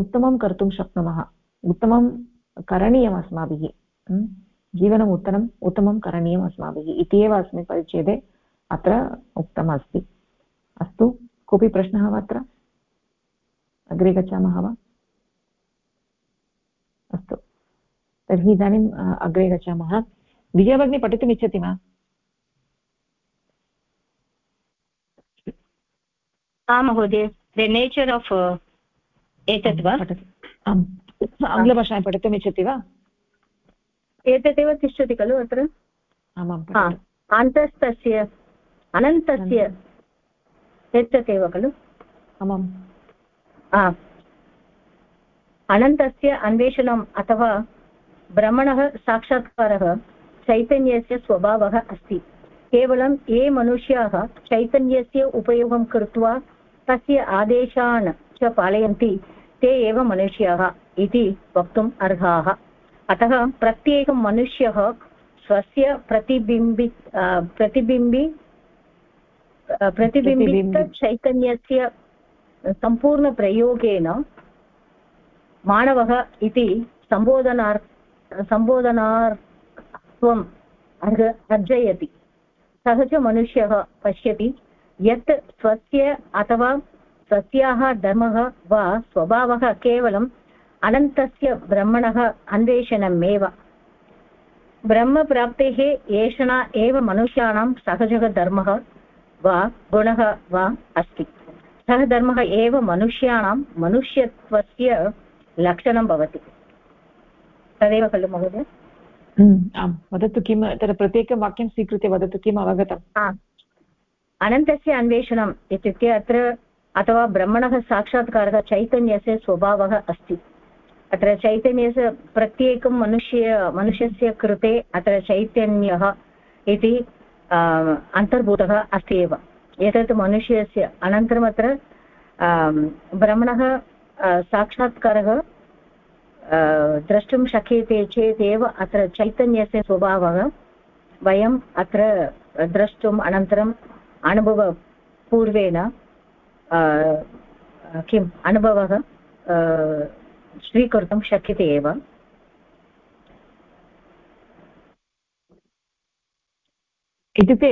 उत्तमं कर्तुं शक्नुमः उत्तमं करणीयम् अस्माभिः जीवनम् उत्तमम् उत्तमं करणीयम् अस्माभिः इति एव अस्मिन् परिच्छेदे अत्र उक्तमस्ति अस्तु कोऽपि प्रश्नः वा अत्र अग्रे गच्छामः वा? अस्तु। तर्हि इदानीम् अग्रे गच्छामः। विजयभगिनी पठितुमिच्छति वा? आं महोदय द नेचर् आफ् एतत् वा? आम् आङ्ग्लभाषायां पठितुमिच्छति वा? एतदेव तिष्ठति खलु अत्र? आमां अन्तस्तस्य अनन्तस्य एतदेव खलु? आमाम्। अनन्तस्य अन्वेषणम् अथवा भ्रमणः साक्षात्कारः चैतन्यस्य स्वभावः अस्ति। केवलं ये मनुष्याः चैतन्यस्य उपयोगं कृत्वा तस्य आदेशान् च पालयन्ति ते एव मनुष्याः इति वक्तुम् अर्हाः। अतः प्रत्येकं मनुष्यः स्वस्य प्रतिबिम्बि प्रतिबिम्बि प्रतिबिम्बितचैतन्यस्य सम्पूर्णप्रयोगेन मानवः इति सम्बोधनार् सम्बोधनार्थम् अर्ह अर्जयति। सः च मनुष्यः पश्यति यत् स्वस्य अथवा स्वस्याः धर्मः वा स्वभावः केवलम् अनन्तस्य ब्रह्मणः अन्वेषणमेव। ब्रह्मप्राप्तेः एषणा एव मनुष्याणां सहजः धर्मः वा गुणः वा अस्ति। सः धर्मः एव मनुष्याणां मनुष्यत्वस्य लक्षणं भवति। तदेव खलु महोदय? हम्म, आम् वदतु किं तत्र प्रत्येकं वाक्यं स्वीकृत्य वदतु किम् अवगतम्? अनन्तस्य अन्वेषणम् इत्युक्ते अत्र अथवा ब्रह्मणः साक्षात्कारः चैतन्यस्य स्वभावः अस्ति। अत्र चैतन्यस्य प्रत्येकं मनुष्य मनुष्यस्य कृते अत्र चैतन्यः इति अन्तर्भूतः अस्ति एव। एतत् मनुष्यस्य अनन्तरम् अत्र ब्रह्मणः साक्षात्कारः द्रष्टुं शक्यते चेदेव अत्र चैतन्यस्य स्वभावः, वयम् अत्र द्रष्टुम् अनन्तरम् अनुभवपूर्वेण किम्, अनुभवः स्वीकर्तुं शक्यते एव। इत्युक्ते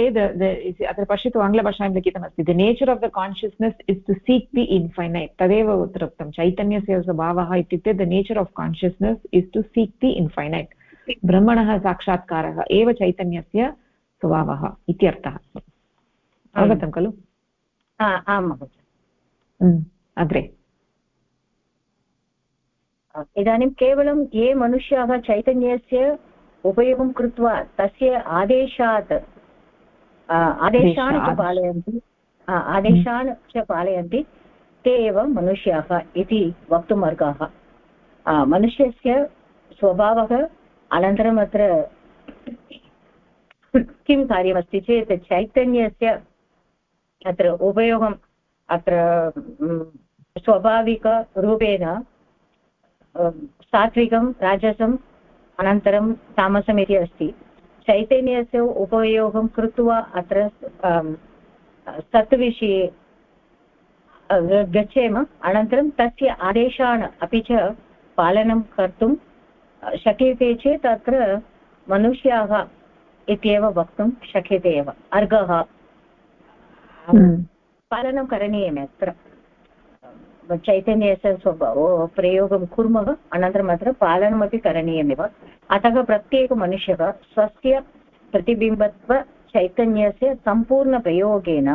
अत्र पश्यतु आङ्ग्लभाषायां लिखितमस्ति the nature of the consciousness is to seek the infinite तदेव अत्र उक्तं चैतन्यस्य स्वभावः इत्युक्ते the nature of consciousness is to seek the infinite ब्रह्मणः साक्षात्कारः एव चैतन्यस्य स्वभावः इत्यर्थः। अवगतं खलु? आम् अग्रे। इदानीं केवलं ये मनुष्याः चैतन्यस्य उपयोगं कृत्वा तस्य आदेशात् आदेशान् च पालयन्ति। आदेशान् च पालयन्ति। ते एव मनुष्याः इति वक्तुम् अर्हाः मनुष्यस्य स्वभावः अनन्तरम् अत्र किं कार्यमस्ति चेत् चैतन्यस्य अत्र उपयोगम् अत्र स्वाभाविकरूपेण सात्विकं राजसम् अनन्तरं तामसम् इति अस्ति। चैतन्यस्य उपयोगं कृत्वा अत्र सत्विषये गच्छेम। अनन्तरं तस्य आदेशान् अपि च पालनं कर्तुं शक्यते चेत् अत्र मनुष्याः इत्येव वक्तुं शक्यते एव। अर्घः। हम्म। पालनं करणीयम् अत्र। चैतन्यस्य स्वभाव प्रयोगं कुर्मः अनन्तरम् अत्र पालनमपि करणीयमेव। अतः प्रत्येकमनुष्यः स्वस्य प्रतिबिम्बत्वचैतन्यस्य सम्पूर्णप्रयोगेन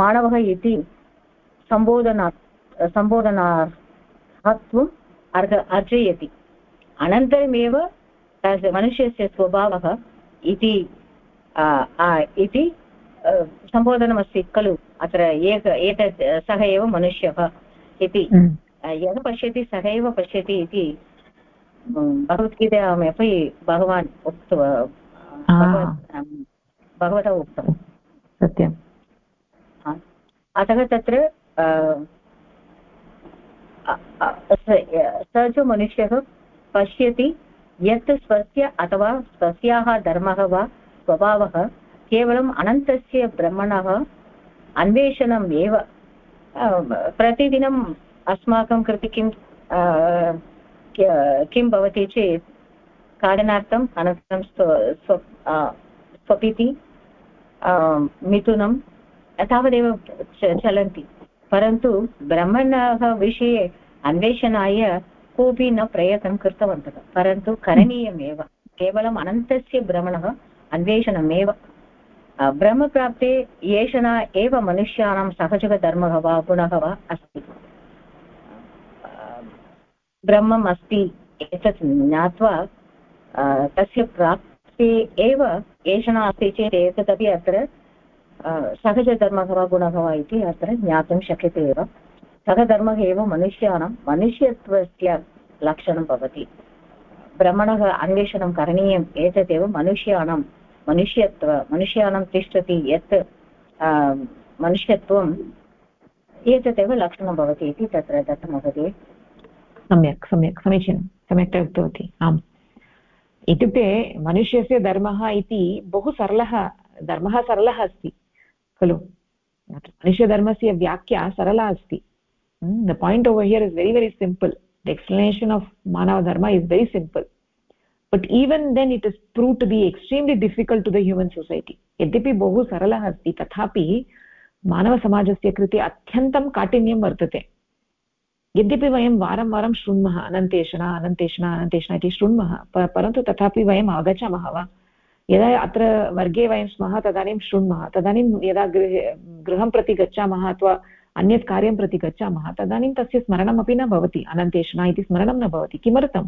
मानवः इति सम्बोधना सम्बोधनार्थत्वम् अर्ह अर्जयति। अनन्तरमेव मनुष्यस्य स्वभावः इति इति सम्बोधनमस्ति खलु? अत्र एक एतत् सः एव मनुष्यः इति। हम्म। यः पश्यति सः एव पश्यति इति भगवद्गीतामपि भगवान् उक्त भगवता उक्तं सत्यम्। अतः तत्र स च मनुष्यः पश्यति यत् स्वस्य अथवा स्वस्याः धर्मः वा स्वभावः केवलम् अनन्तस्य ब्रह्मणः अन्वेषणम् एव। प्रतिदिनम् अस्माकं कृते किं किं भवति चेत् खादनार्थम् अनन्तरं स्व स्वपिति मिथुनं तावदेव चलन्ति। परन्तु ब्रह्मणः विषये अन्वेषणाय कोऽपि न प्रयत्नं कृतवन्तः। परन्तु करणीयमेव। केवलम् अनन्तस्य भ्रमणः अन्वेषणमेव। ब्रह्मप्राप्ते येषणा एव मनुष्याणां सहजधर्मः वा गुणः वा अस्ति ब्रह्मम् अस्ति एतत् ज्ञात्वा तस्य प्राप्ते एव एषणा अस्ति चेत् एतदपि अत्र सहजधर्मः वा गुणः वा इति अत्र ज्ञातुं शक्यते एव। सः एव मनुष्याणां मनुष्यत्वस्य लक्षणं भवति। ब्रह्मणः अन्वेषणं करणीयम् एतदेव मनुष्याणां मनुष्यत्व, मनुष्याणां तिष्ठति यत् मनुष्यत्वम् एतदेव लक्षणं भवति इति तत्र दत्तमहोदय सम्यक् सम्यक्, समीचीनं सम्यक्तया उक्तवती। आम्। इत्युक्ते मनुष्यस्य धर्मः इति बहु सरलः, धर्मः सरलः अस्ति, खलु? मनुष्यधर्मस्य व्याख्या सरला अस्ति। The point over here is very very simple the explanation of manava dharma is very but even then, it is proved to be extremely difficult to the human society. यद्यपि बहु सरलः अस्ति, तथापि मानवसमाजस्य कृते अत्यन्तं काठिन्यं वर्तते। यद्यपि वयं वारं वारं शृण्मः, अनन्तेषणा अनन्तेषणा अनन्तेषणा इति शृण्मः परन्तु तथापि वयम् आगच्छामः वा? यदा अत्र वर्गे वयं स्मः, तदानीं शृण्मः, तदानीं यदा गृहे, गृहं प्रति गच्छामः अथवा अन्यत् कार्यं प्रति गच्छामः, तदानीं तस्य स्मरणमपि न भवति, अनन्तेषणा इति स्मरणं न भवति। किमर्थं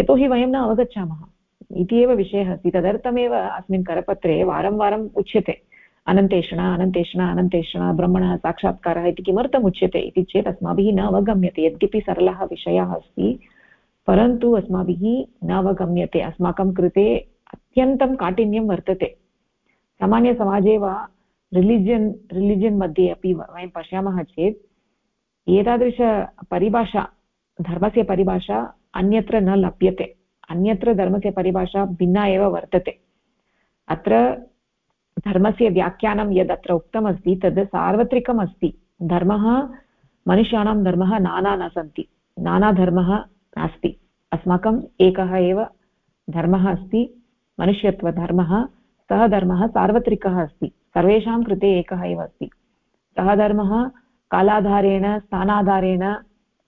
यतोहि वयं न अवगच्छामः। इति एव विषयः अस्ति। तदर्थमेव अस्मिन् करपत्रे वारं वारम् उच्यते। अनन्तेषणा अनन्तेषणा अनन्तेषणा, ब्रह्मणः, साक्षात्कारः इति किमर्थम् उच्यते इति चेत् अस्माभिः न अवगम्यते। यद्यपि सरलः विषयः अस्ति, परन्तु अस्माभिः न अवगम्यते। अस्माकं कृते अत्यन्तं काठिन्यं वर्तते। सामान्यसमाजे वा रिलिजियन् रिलिजियन् मध्ये अपि वयं पश्यामः चेत् एतादृशपरिभाषा धर्मस्य परिभाषा अन्यत्र न लभ्यते। अन्यत्र धर्मस्य परिभाषा भिन्ना एव वर्तते। अत्र धर्मस्य व्याख्यानं यद् अत्र उक्तमस्ति, तद् सार्वत्रिकम् अस्ति धर्मः, मनुष्याणां धर्मः नाना न सन्ति। नानाधर्मः नास्ति। अस्माकम् एकः एव धर्मः अस्ति। मनुष्यत्वधर्मः सः धर्मः सार्वत्रिकः अस्ति। सर्वेषां कृते एकः एव अस्ति। सः धर्मः कालाधारेण, स्थानाधारेण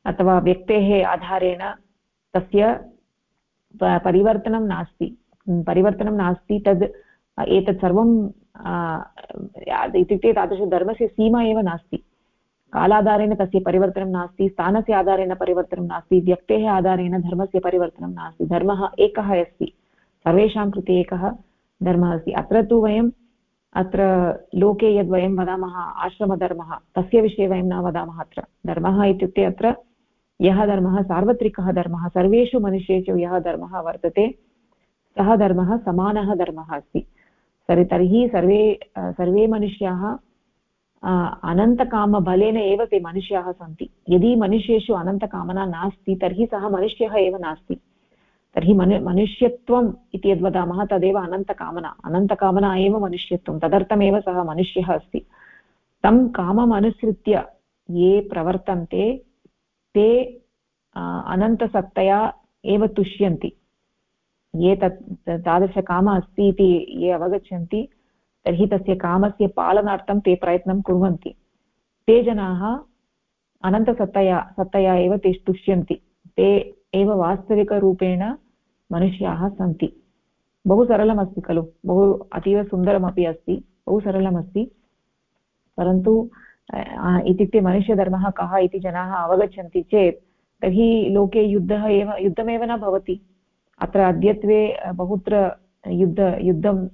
अथवा व्यक्तेः आधारेण तस्य परिवर्तनं नास्ति। परिवर्तनं नास्ति तद् एतत् सर्वं इत्युक्ते तादृशधर्मस्य सीमा एव नास्ति। कालाधारेण तस्य परिवर्तनं नास्ति, स्थानस्य आधारेण परिवर्तनं नास्ति, व्यक्तेः आधारेण धर्मस्य परिवर्तनं नास्ति। धर्मः एकः अस्ति, सर्वेषां कृते एकः धर्मः अस्ति। अत्र तु वयं, अत्र लोके यद् वयं वदामः आश्रमधर्मः, तस्य विषये वयं न वदामः अत्र। धर्मः इत्युक्ते अत्र यः धर्मः सार्वत्रिकः धर्मः, सर्वेषु मनुष्येषु यः धर्मः वर्तते, सः धर्मः समानः धर्मः अस्ति। तर्हि तर्हि सर्वे सर्वे मनुष्याः अनन्तकामबलेन एव ते मनुष्याः सन्ति। यदि मनुष्येषु अनन्तकामना नास्ति, तर्हि सः मनुष्यः एव नास्ति। तर्हि मनु, मनुष्यत्वम् इति यद् वदामः, तदेव अनन्तकामना। अनन्तकामना एव मनुष्यत्वं, तदर्थमेव सः मनुष्यः अस्ति। तं कामम् अनुसृत्य ये प्रवर्तन्ते ते अनन्तसत्तया एव तुष्यन्ति। ये तत् तादृशकाम अस्ति इति ये अवगच्छन्ति, तर्हि तस्य कामस्य पालनार्थं ते प्रयत्नं कुर्वन्ति। ते जनाः अनन्तसत्तया, सत्तया एव ते तुष्यन्ति। ते एव वास्तविकरूपेण मनुष्याः सन्ति। बहु सरलमस्ति खलु। बहु अतीव सुन्दरमपि अस्ति। बहु सरलमस्ति। परन्तु इत्युक्ते मनुष्यधर्मः कः इति जनाः अवगच्छन्ति चेत्, तर्हि लोके युद्धः एव, युद्धमेव न भवति। अत्र अद्यत्वे बहुत्र युद्ध, युद्धं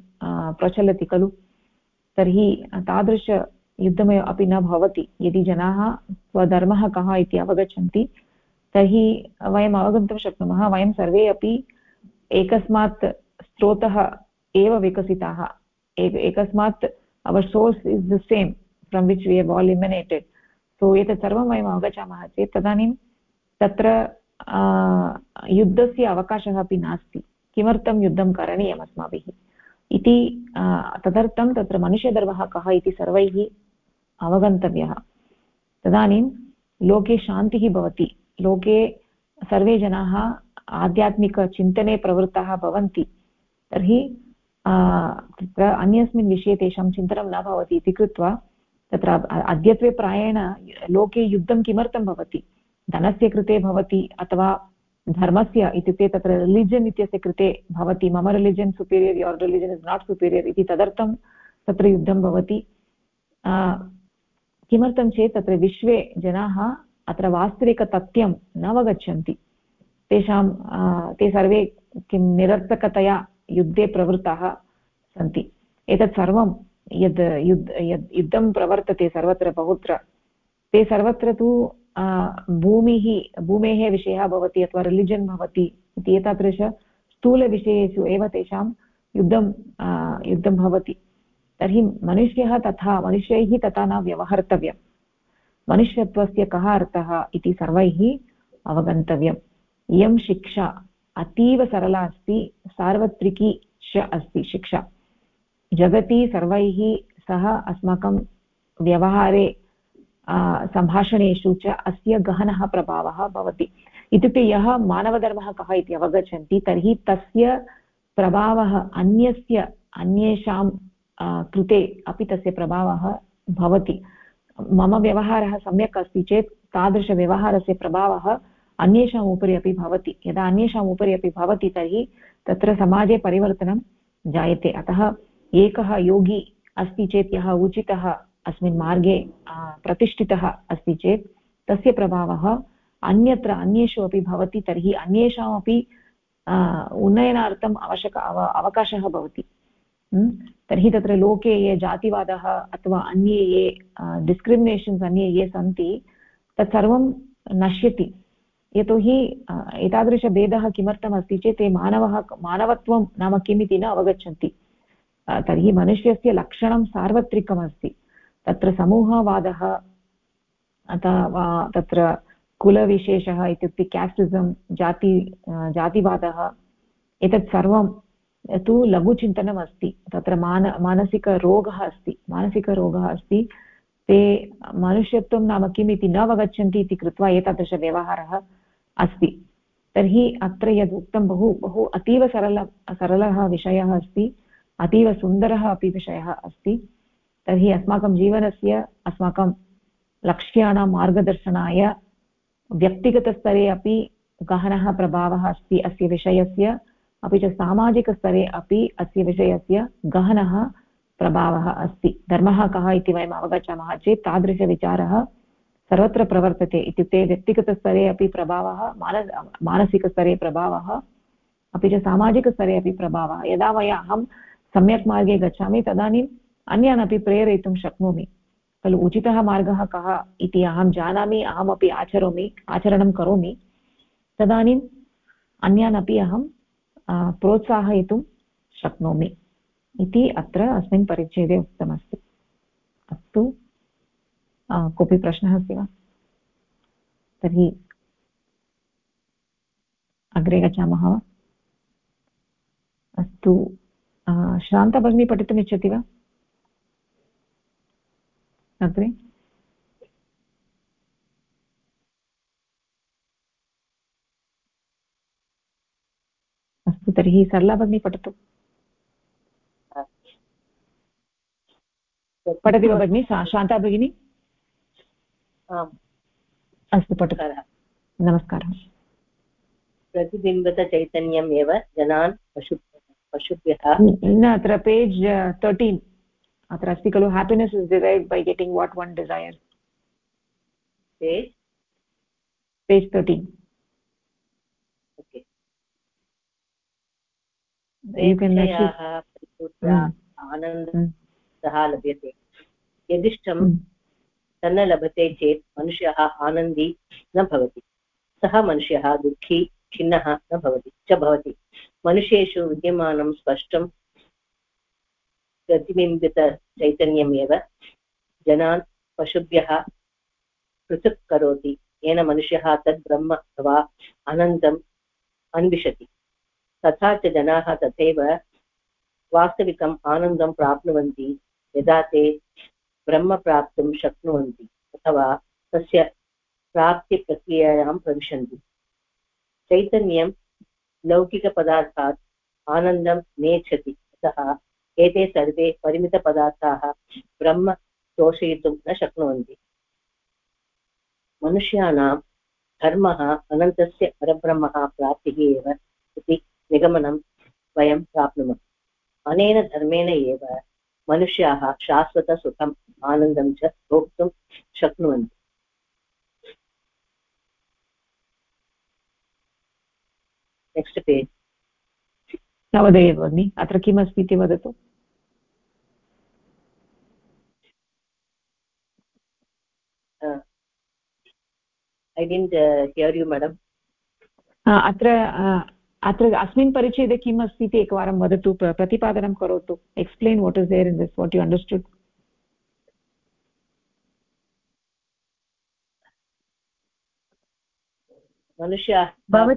प्रचलति खलु। तर्हि तादृशयुद्धमेव अपि न भवति। यदि जनाः स्वधर्मः कः इति अवगच्छन्ति, तर्हि वयम् अवगन्तुं शक्नुमः। वयं सर्वे अपि एकस्मात् स्रोतः एव विकसिताः। एक एकस्मात् our source is the same from which we have all emanated so एतत् सर्वं वयम् अवगच्छामः चेत् तदानीं तत्र युद्धस्य अवकाशः अपि नास्ति। किमर्थं युद्धं करणीयम् अस्माभिः? इति तदर्थं तत्र मनुष्यधर्मः कः इति सर्वैः अवगन्तव्यः। तदानीं लोके शान्तिः भवति। लोके सर्वे जनाः आध्यात्मिकचिन्तने प्रवृत्ताः भवन्ति। तर्हि तत्र अन्यस्मिन् विषये तेषां चिन्तनं न भवति इति कृत्वा तत्र अद्यत्वे प्रायेण लोके युद्धं किमर्थं भवति? धनस्य कृते भवति अथवा धर्मस्य इत्युक्ते तत्र रिलिजन् इत्यस्य कृते भवति? मम religion superior your religion is not superior इति तदर्थं तत्र युद्धं भवति। किमर्थं चेत् तत्र विश्वे जनाः अत्र वास्तविकतथ्यं न तेषां ते सर्वे किं निरर्थकतया युद्धे प्रवृत्ताः सन्ति। एतत् सर्वं यद् युद्ध यद् युद्धं प्रवर्तते सर्वत्र बहुत्र, ते सर्वत्र तु भूमिः, भूमेः विषयः भवति अथवा रिलिजन् भवति इति एतादृश स्थूलविषयेषु एव तेषां युद्धं युद्धं भवति। तर्हि मनुष्यः तथा, मनुष्यैः तथा न व्यवहर्तव्यं। मनुष्यत्वस्य कः अर्थः इति सर्वैः अवगन्तव्यम् इयं शिक्षा अतीव सरला अस्ति, सार्वत्रिकी च अस्ति शिक्षा। जगति सर्वैः सह अस्माकं व्यवहारे सम्भाषणेषु च अस्य गहनः प्रभावः भवति। इत्युक्ते यः मानवधर्मः कः इति अवगच्छन्ति, तर्हि तस्य प्रभावः अन्यस्य, अन्येषां कृते अपि तस्य प्रभावः भवति। मम व्यवहारः सम्यक् अस्ति चेत् तादृशव्यवहारस्य प्रभावः अन्येषाम् उपरि अपि भवति। यदा अन्येषाम् उपरि अपि भवति तर्हि तत्र समाजे परिवर्तनं जायते। अतः एकः योगी अस्ति चेत् यः उचितः अस्मिन् मार्गे प्रतिष्ठितः अस्ति चेत् तस्य प्रभावः अन्यत्र, अन्येषु अपि भवति, तर्हि अन्येषामपि उन्नयनार्थम् आवश्यक अव, अवकाशः भवति। तर्हि तत्र लोके ये जातिवादः अथवा अन्ये ये डिस्क्रिमिनेशन्स् अन्ये ये सन्ति, तत्सर्वं नश्यति। यतोहि एतादृशभेदः किमर्थमस्ति चेत् ते मानवः, मानवत्वं नाम किम् इति न अवगच्छन्ति। तर्हि मनुष्यस्य लक्षणं सार्वत्रिकमस्ति। तत्र समूहवादः अथवा तत्र कुलविशेषः इत्युक्ते केस्टिसम् जाति जातिवादः, एतत् सर्वं तु लघुचिन्तनम् अस्ति तत्र मान, मानसिकरोगः अस्ति मानसिकरोगः अस्ति। ते मनुष्यत्वं नाम किम् इति न अवगच्छन्ति इति कृत्वा एतादृशव्यवहारः अस्ति। तर्हि अत्र यद् बहु बहु अतीव सरल, सरलः विषयः अस्ति। अतीव सुन्दरः अपि विषयः अस्ति। तर्हि अस्माकं जीवनस्य, अस्माकं लक्ष्याणां मार्गदर्शनाय व्यक्तिगतस्तरे अपि गहनः प्रभावः अस्ति अस्य विषयस्य। अपि च सामाजिकस्तरे अपि अस्य विषयस्य गहनः प्रभावः अस्ति। धर्मः कः इति वयम् अवगच्छामः चेत् तादृशविचारः सर्वत्र प्रवर्तते। इत्युक्ते व्यक्तिगतस्तरे अपि प्रभावः मान मानसिकस्तरे प्रभावः, अपि च सामाजिकस्तरे अपि प्रभावः। यदा वयम् अहं सम्यक् मार्गे गच्छामि, तदानीम् अन्यान् अपि प्रेरयितुं शक्नोमि। खलु उचितः मार्गः कः इति अहं जानामि, अहमपि आचरोमि, आचरणं करोमि। तदानीम् अन्यान् अपि अहं प्रोत्साहयितुं शक्नोमि इति अत्र अस्मिन् परिच्छेदे उक्तमस्ति। अस्तु कोऽपि प्रश्नः अस्ति वा? तर्हि अग्रे गच्छामः वा? अस्तु। शान्ता भगिनी पठितुम् वा अग्रे अस्तु तर्हि सरला भगिनी पठतु पठति वा भगिनि शान्ता भगिनी अस्तु पठतु नमस्कारः प्रतिबिम्बितचैतन्यम् एव जनान् पशु पशुभ्यः न अत्र पेज् तर्टीन् अत्र अस्ति खलु happiness is derived by getting what one desire page page thirteen आनन्दः लभ्यते। यदिष्टं तन्न लभते चेत् मनुष्यः आनन्दी न भवति। सः मनुष्यः दुःखी खिन्नः न भवति च भवति। मनुष्येषु विद्यमानं स्पष्टं प्रतिबिम्बितचैतन्यमेव जनान् पशुभ्यः पृथक् करोति, येन मनुष्यः तद् ब्रह्म अथवा अनन्तम् अन्विषति। तथा च जनाः तथैव वास्तविकम् आनन्दं प्राप्नुवन्ति, यदा ते ब्रह्म प्राप्तुं शक्नुवन्ति अथवा तस्य प्राप्तिप्रक्रियायां प्रविशन्ति। चैतन्यं लौकिकपदार्थात् आनन्दं नेच्छति। सः एते सर्वे परिमितपदार्थाः ब्रह्म तोषयितुं न शक्नुवन्ति। मनुष्याणां धर्मः अनन्तस्य परब्रह्मः प्राप्तिः एव इति निगमनं वयं प्राप्नुमः। अनेन धर्मेण एव मनुष्याः शाश्वतसुखम्, आनन्दं च भोक्तुं शक्नुवन्ति। नेक्स्ट् पेज् तावदेव भगिनि अत्र किमस्ति इति वदतु? I didn't hear you madam अत्र अत्र अस्मिन् परिच्छेदे किम् अस्ति इति एकवारं वदतु प्रतिपादनं करोतु. Explain what is there in this what you understood मनुष्याः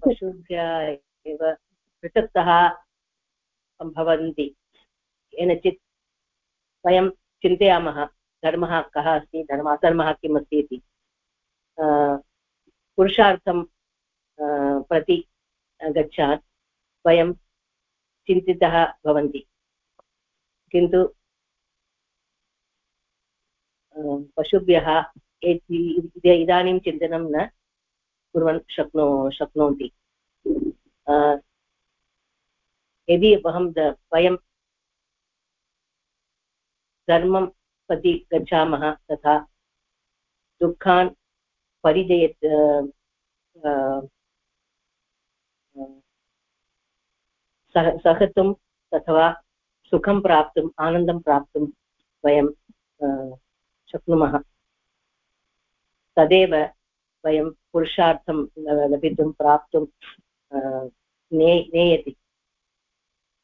पशुभ्य एव पृथक्तः भवन्ति केनचित् वयं चिन्तयामः धर्मः कः अस्ति धर्म अधर्मः किम् अस्ति इति। पुरुषार्थं प्रति गच्छान् वयं चिन्तितः भवन्ति। किन्तु पशुभ्यः इदानीं चिन्तनं न कुर्वन् शक्नो, शक्नोति। यदि अहं वयं धर्मं प्रति गच्छामः तथा दुःखान् परिजयत् सह सहतुम् अथवा सुखं प्राप्तुम्, आनन्दं प्राप्तुं वयं शक्नुमः। तदेव वयं पुरुषार्थं लभितुं प्राप्तुं ने, नेयति।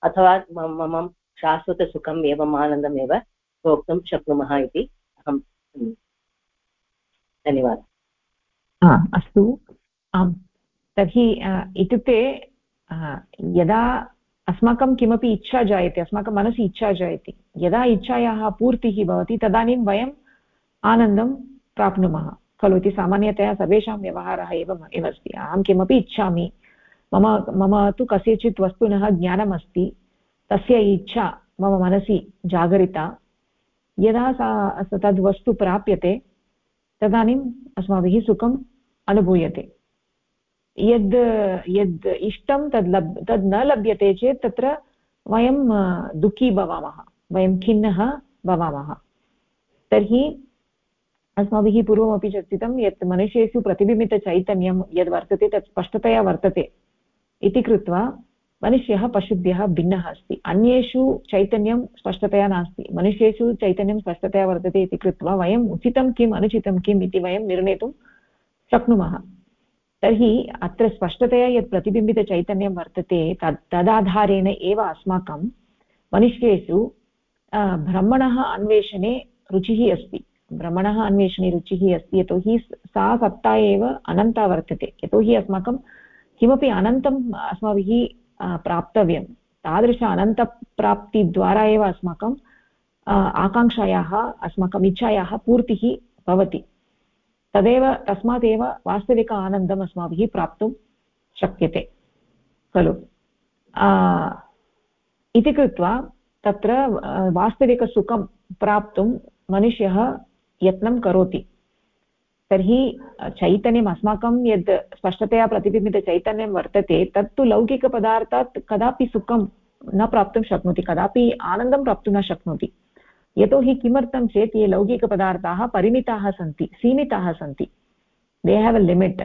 अथवा मम शाश्वतसुखम् एवम् आनन्दमेव भोक्तुं शक्नुमः इति अहं धन्यवादः। अस्तु। आम्, तर्हि इत्युक्ते यदा अस्माकं किमपि इच्छा जायते, अस्माकं मनसि इच्छा जायते, यदा इच्छायाः पूर्तिः भवति, तदानीं वयम् आनन्दं प्राप्नुमः। खलु इति सामान्यतया सर्वेषां व्यवहारः एव एव अस्ति अहं किमपि इच्छामि, मम मम तु कस्यचित् वस्तुनः ज्ञानमस्ति, तस्य इच्छा मम मनसि जागरिता, यदा सा तद् प्राप्यते, तदानीम् अस्माभिः सुखम् अनुभूयते। यद् यद् इष्टं तद् लब्, तद् न लभ्यते चेत् तत्र वयं दुःखी भवामः, वयं खिन्नः भवामः। तर्हि अस्माभिः पूर्वमपि चर्चितं यत् मनुष्येषु प्रतिबिम्बितचैतन्यं यद् वर्तते तत् स्पष्टतया वर्तते इति कृत्वा मनुष्यः पशुभ्यः भिन्नः अस्ति। अन्येषु चैतन्यं स्पष्टतया नास्ति। मनुष्येषु चैतन्यं स्पष्टतया वर्तते इति कृत्वा वयम् उचितं किम्, अनुचितं किम् इति वयं निर्णेतुं शक्नुमः। तर्हि अत्र स्पष्टतया यत् प्रतिबिम्बितचैतन्यं वर्तते तद् तदाधारेण एव अस्माकं मनुष्येषु ब्रह्मणः अन्वेषणे रुचिः अस्ति। भ्रमणः अन्वेषणे रुचिः अस्ति, यतोहि सा सत्ता एव अनन्ता वर्तते। यतोहि अस्माकं किमपि अनन्तम् अस्माभिः प्राप्तव्यं। तादृश अनन्तप्राप्तिद्वारा एव अस्माकम् आकाङ्क्षायाः, अस्माकम् इच्छायाः पूर्तिः भवति। तदेव तस्मादेव वास्तविक आनन्दम् अस्माभिः प्राप्तुं शक्यते, खलु? इति कृत्वा तत्र वास्तविकसुखं प्राप्तुं मनुष्यः यत्नं करोति। तर्हि चैतन्यम् अस्माकं यद् स्पष्टतया प्रतिबिम्बितचैतन्यं वर्तते, तत्तु लौकिकपदार्थात् कदापि सुखं न प्राप्तुं शक्नोति, कदापि आनन्दं प्राप्तुं न शक्नोति। यतोहि किमर्थं चेत् ये लौकिकपदार्थाः परिमिताः सन्ति, सीमिताः सन्ति दे हेव् अ लिमिट्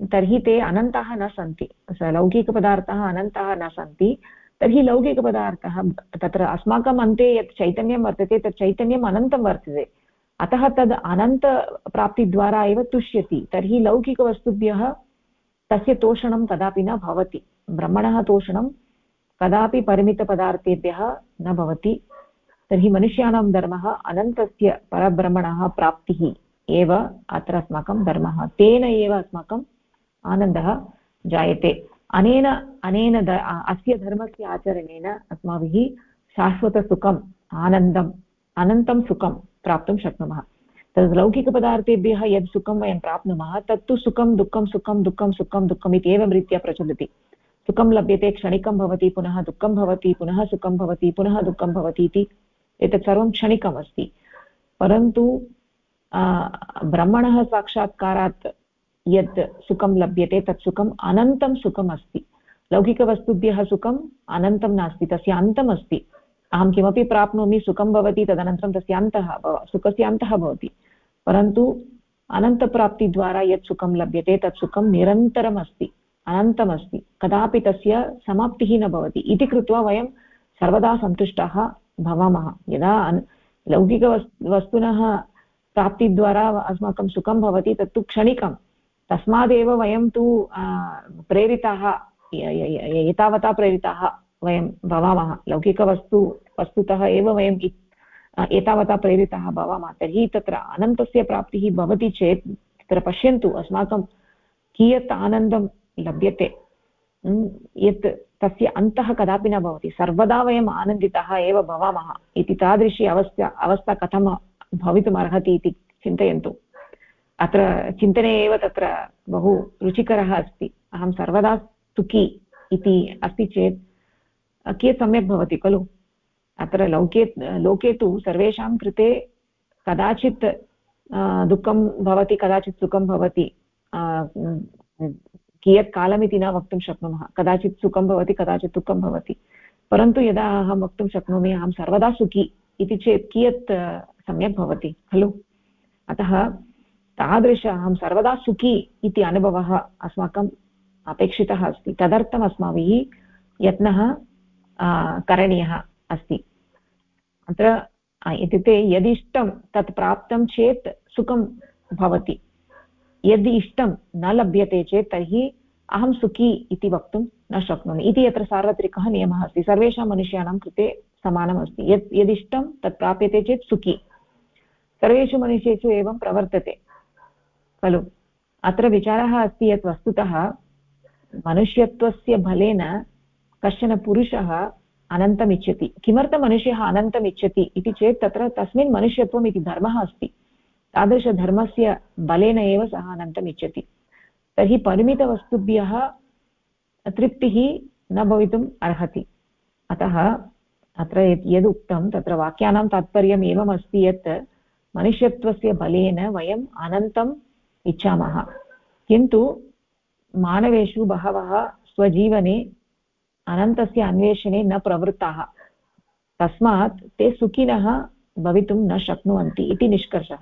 तर्हि ते अनन्ताः न सन्ति। लौकिकपदार्थाः अनन्ताः न सन्ति, तर्हि लौकिकपदार्थः तत्र अस्माकम् अन्ते यत् चैतन्यं वर्तते, तत् चैतन्यम् अनन्तं वर्तते। अतः तद् अनन्तप्राप्तिद्वारा एव तुष्यति। तर्हि लौकिकवस्तुभ्यः तस्य तोषणं कदापि न भवति। ब्रह्मणः तोषणं कदापि परिमितपदार्थेभ्यः न भवति। तर्हि मनुष्याणां धर्मः अनन्तस्य परब्रह्मणः प्राप्तिः एव अत्र अस्माकं धर्मः। तेन एव अस्माकम् आनन्दः जायते। अनेन अनेन अस्य धर्मस्य आचरणेन अस्माभिः शाश्वतसुखम्, आनन्दम्, अनन्तं सुखं प्राप्तुं शक्नुमः। तद् लौकिकपदार्थेभ्यः यत् सुखं वयं प्राप्नुमः, तत्तु सुखं, दुःखं सुखं दुःखं, सुखं, दुःखम् इति एवं रीत्या प्रचलति। सुखं लभ्यते, क्षणिकं भवति, पुनः दुःखं भवति, पुनः सुखं भवति, पुनः दुःखं भवति इति एतत् सर्वं क्षणिकम् अस्ति परन्तु ब्रह्मणः साक्षात्कारात् यत् सुखं लभ्यते, तत् सुखम् अनन्तं सुखम् अस्ति लौकिकवस्तुभ्यः सुखम् अनन्तं नास्ति, तस्य अन्तम् अस्ति अहं किमपि प्राप्नोमि, सुखं भवति, तदनन्तरं तस्य अन्तः सुखस्य अन्तः भवति। परन्तु अनन्तप्राप्तिद्वारा यत् सुखं लभ्यते, तत् सुखं निरन्तरम् अस्ति अनन्तमस्ति। कदापि तस्य समाप्तिः न भवति। इति कृत्वा वयं सर्वदा सन्तुष्टाः भवामः। यदा लौकिकवस्, वस्तुनः प्राप्तिद्वारा अस्माकं सुखं भवति, तत्तु क्षणिकं। तस्मादेव वयं तु प्रेरिताः एतावता प्रेरिताः वयं भवामः। लौकिकवस्तु, वस्तुतः एव वयं एतावता प्रेरिताः भवामः। तर्हि तत्र अनन्तस्य प्राप्तिः भवति चेत् तत्र पश्यन्तु। अस्माकं कियत् आनन्दं लभ्यते। यत् तस्य अन्तः कदापि न भवति। सर्वदा वयम् आनन्दिताः एव भवामः इति तादृशी अवस्था अवस्था कथं भवितुम् अर्हति इति चिन्तयन्तु। अत्र चिन्तने एव तत्र बहु रुचिकरः अस्ति। अहं सर्वदा सुखी इति अस्ति चेत् कियत् सम्यक् भवति, खलु? अत्र लौके, लोके तु सर्वेषां कृते कदाचित् दुःखं भवति, कदाचित् सुखं भवति कियत् कालमिति न वक्तुं शक्नुमः। कदाचित् सुखं भवति, कदाचित् दुःखं भवति। परन्तु यदा अहं वक्तुं शक्नोमि, अहं सर्वदा सुखी इति चेत् कियत् सम्यक् भवति, खलु? अतः तादृश अहं सर्वदा सुखी इति अनुभवः अस्माकम् अपेक्षितः अस्ति। तदर्थम् अस्माभिः यत्नः करणीयः अस्ति। अत्र इत्युक्ते यदिष्टं तत् प्राप्तं चेत् सुखं भवति। यदि इष्टं न लभ्यते चेत् तर्हि अहं सुखी इति वक्तुं न शक्नोमि। इति अत्र सार्वत्रिकः नियमः अस्ति। सर्वेषां मनुष्याणां कृते समानम् अस्ति। यत् यदिष्टं तत् प्राप्यते चेत् सुखी। सर्वेषु मनुष्येषु एवं प्रवर्तते। खलु? अत्र विचारः अस्ति यत् वस्तुतः मनुष्यत्वस्य बलेन कश्चन पुरुषः अनन्तम् इच्छति किमर्थं मनुष्यः अनन्तम् इच्छति इति चेत् तत्र तस्मिन् मनुष्यत्वम् इति धर्मः अस्ति। तादृशधर्मस्य बलेन एव सः अनन्तम् इच्छति तर्हि परिमितवस्तुभ्यः तृप्तिः न भवितुम् अर्हति। अतः अत्र यद् उक्तं तत्र वाक्यानां तात्पर्यम् एवमस्ति यत् मनुष्यत्वस्य बलेन वयम् अनन्तम् इच्छामः। किन्तु मानवेषु बहवः स्वजीवने अनन्तस्य अन्वेषणे न प्रवृत्ताः। तस्मात् ते सुखिनः भवितुं न शक्नुवन्ति इति निष्कर्षः।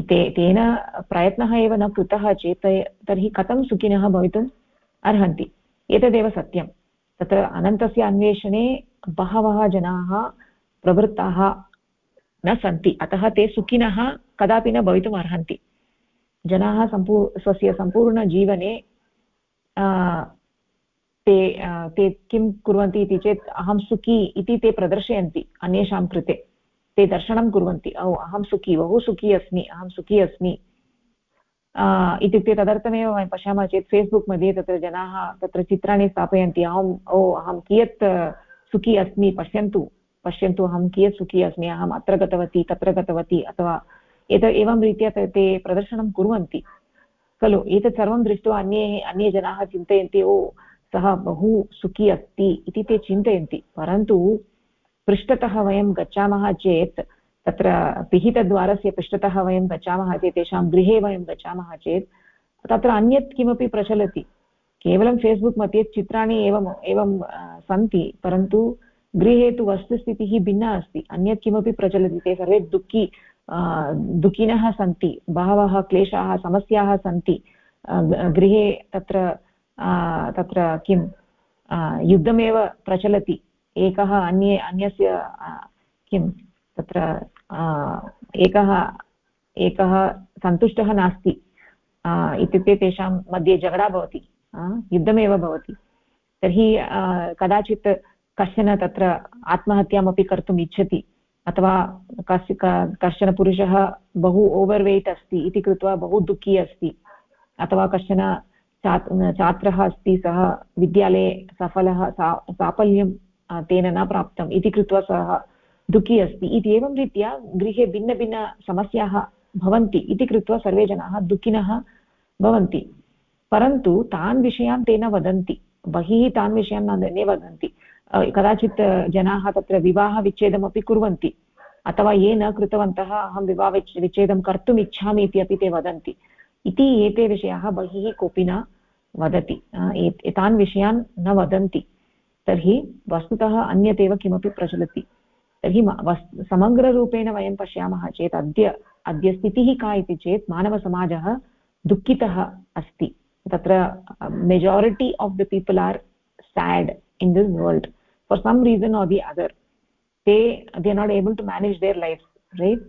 ते तेन प्रयत्नः एव न कृतः चेत् तर्हि कथं सुखिनः भवितुम् अर्हन्ति? एतदेव सत्यं। तत्र अनन्तस्य अन्वेषणे बहवः जनाः प्रवृत्ताः न सन्ति। अतः ते सुखिनः कदापि न भवितुम् अर्हन्ति। जनाः सम्पू, स्वस्य सम्पूर्णजीवने ते ते किं कुर्वन्ति इति चेत् अहं सुखी इति ते प्रदर्शयन्ति अन्येषां कृते। ते दर्शनं कुर्वन्ति। ओ अहं सुखी, बहु सुखी अस्मि, अहं सुखी अस्मि। इत्युक्ते तदर्थमेव वयं पश्यामः चेत् फेस्बुक् मध्ये तत्र जनाः तत्र चित्राणि स्थापयन्ति। अहम् ओ, अहं कियत् सुखी अस्मि, पश्यन्तु। पश्यन्तु अहं कियत् सुखी अस्मि, अहम् अत्र गतवती, तत्र गतवती, अथवा एत, एवं रीत्या ते प्रदर्शनं कुर्वन्ति। खलु, एतत् सर्वं दृष्ट्वा अन्ये अन्ये जनाः चिन्तयन्ति, ओ सः बहु सुखी अस्ति इति ते चिन्तयन्ति, परन्तु पृष्ठतः वयं गच्छामः चेत् तत्र पिहितद्वारस्य पृष्ठतः वयं गच्छामः चेत्, तेषां गृहे वयं गच्छामः चेत् तत्र अन्यत् किमपि प्रचलति। केवलं फेस्बुक् मध्ये चित्राणि एवम्, एवं सन्ति, परन्तु गृहे तु वस्तुस्थितिः भिन्ना अस्ति, अन्यत् किमपि प्रचलति, ते सर्वे दुःखी दुःखिनः सन्ति, बहवः क्लेशाः, समस्याः सन्ति गृहे तत्र तत्र किं युद्धमेव प्रचलति। एकः अन्ये, अन्यस्य किं तत्र एकः एकः सन्तुष्टः नास्ति। इत्युक्ते तेषां मध्ये झगडा भवति। युद्धमेव भवति। तर्हि कदाचित् कश्चन तत्र आत्महत्यामपि कर्तुम् इच्छति, अथवा कस्य कश्चन पुरुषः बहु ओवर् वेट् अस्ति इति कृत्वा बहु दुःखी अस्ति, अथवा कश्चन छात्रः अस्ति, सः विद्यालये सफलः, सा, साफल्यं तेन न प्राप्तम् इति कृत्वा सः दुःखी अस्ति। इति एवं रीत्या गृहे भिन्नभिन्नसमस्याः भवन्ति इति कृत्वा सर्वे जनाः दुःखिनः भवन्ति। परन्तु तान् विषयान् ते न वदन्ति। बहिः तान् विषयान् न वदन्ति। कदाचित् जनाः तत्र विवाहविच्छेदमपि कुर्वन्ति। अथवा ये न कृतवन्तः, अहं विवाहविच्, विच्छेदं कर्तुम् इच्छामि इति अपि ते वदन्ति। इति एते विषयाः बहिः कोऽपि न वदति। एतान् विषयान् न वदन्ति। तर्हि वस्तुतः अन्यत् एव किमपि प्रचलति। तर्हि समग्ररूपेण वयं पश्यामः चेत् अद्य अद्य स्थितिः का इति चेत् मानवसमाजः दुःखितः अस्ति। तत्र majority of the people are sad in this world for some reason or the other ते they are not able to manage their life right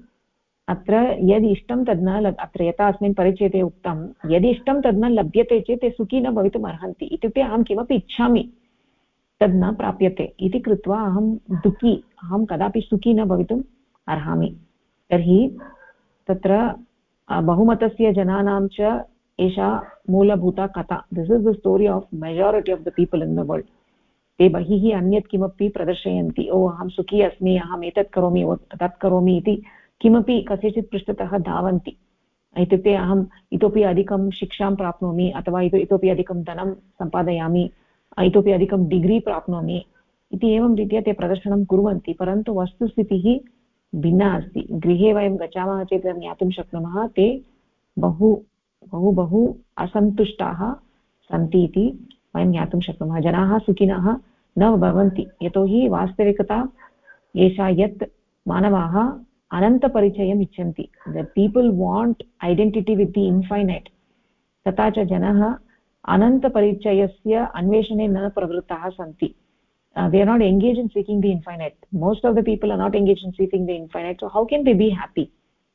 अत्र यद् इष्टं तद् न अत्र यथा अस्मिन् परिचये उक्तं, यद् इष्टं तद् न लभ्यते चेत् ते सुखी न भवितुम् अर्हन्ति। इत्युक्ते अहं किमपि इच्छामि तद् न प्राप्यते। इति कृत्वा अहं दुःखी, अहं कदापि सुखी न भवितुम् अर्हामि। तर्हि तत्र बहुमतस्य जनानां च एषा मूलभूता कथा। This is the story of majority of the people in the world ते बहिः अन्यत् किमपि प्रदर्शयन्ति। ओ, अहं सुखी अस्मि, अहम् एतत् करोमि तत् करोमि इति किमपि कस्यचित् पृष्ठतः धावन्ति। इत्युक्ते अहम् इतोपि अधिकं शिक्षां प्राप्नोमि अथवा इतोपि अधिकं धनं सम्पादयामि, इतोपि अधिकं डिग्री प्राप्नोमि इति एवं रीत्या ते प्रदर्शनं कुर्वन्ति, परन्तु वस्तुस्थितिः भिन्ना अस्ति। गृहे वयं गच्छामः चेत् ज्ञातुं शक्नुमः, ते बहु बहु बहु असन्तुष्टाः सन्ति इति वयं ज्ञातुं शक्नुमः। जनाः सुखिनः न भवन्ति, यतोहि वास्तविकता एषा यत् मानवाः अनन्तपरिचयम् इच्छन्ति। The people want identity with the infinite तथा च जनः अनन्तपरिचयस्य अन्वेषणे न प्रवृत्ताः सन्ति। They are not engage in seeking the infinite most of the people are not engage in seeking the infinite so how can they be happy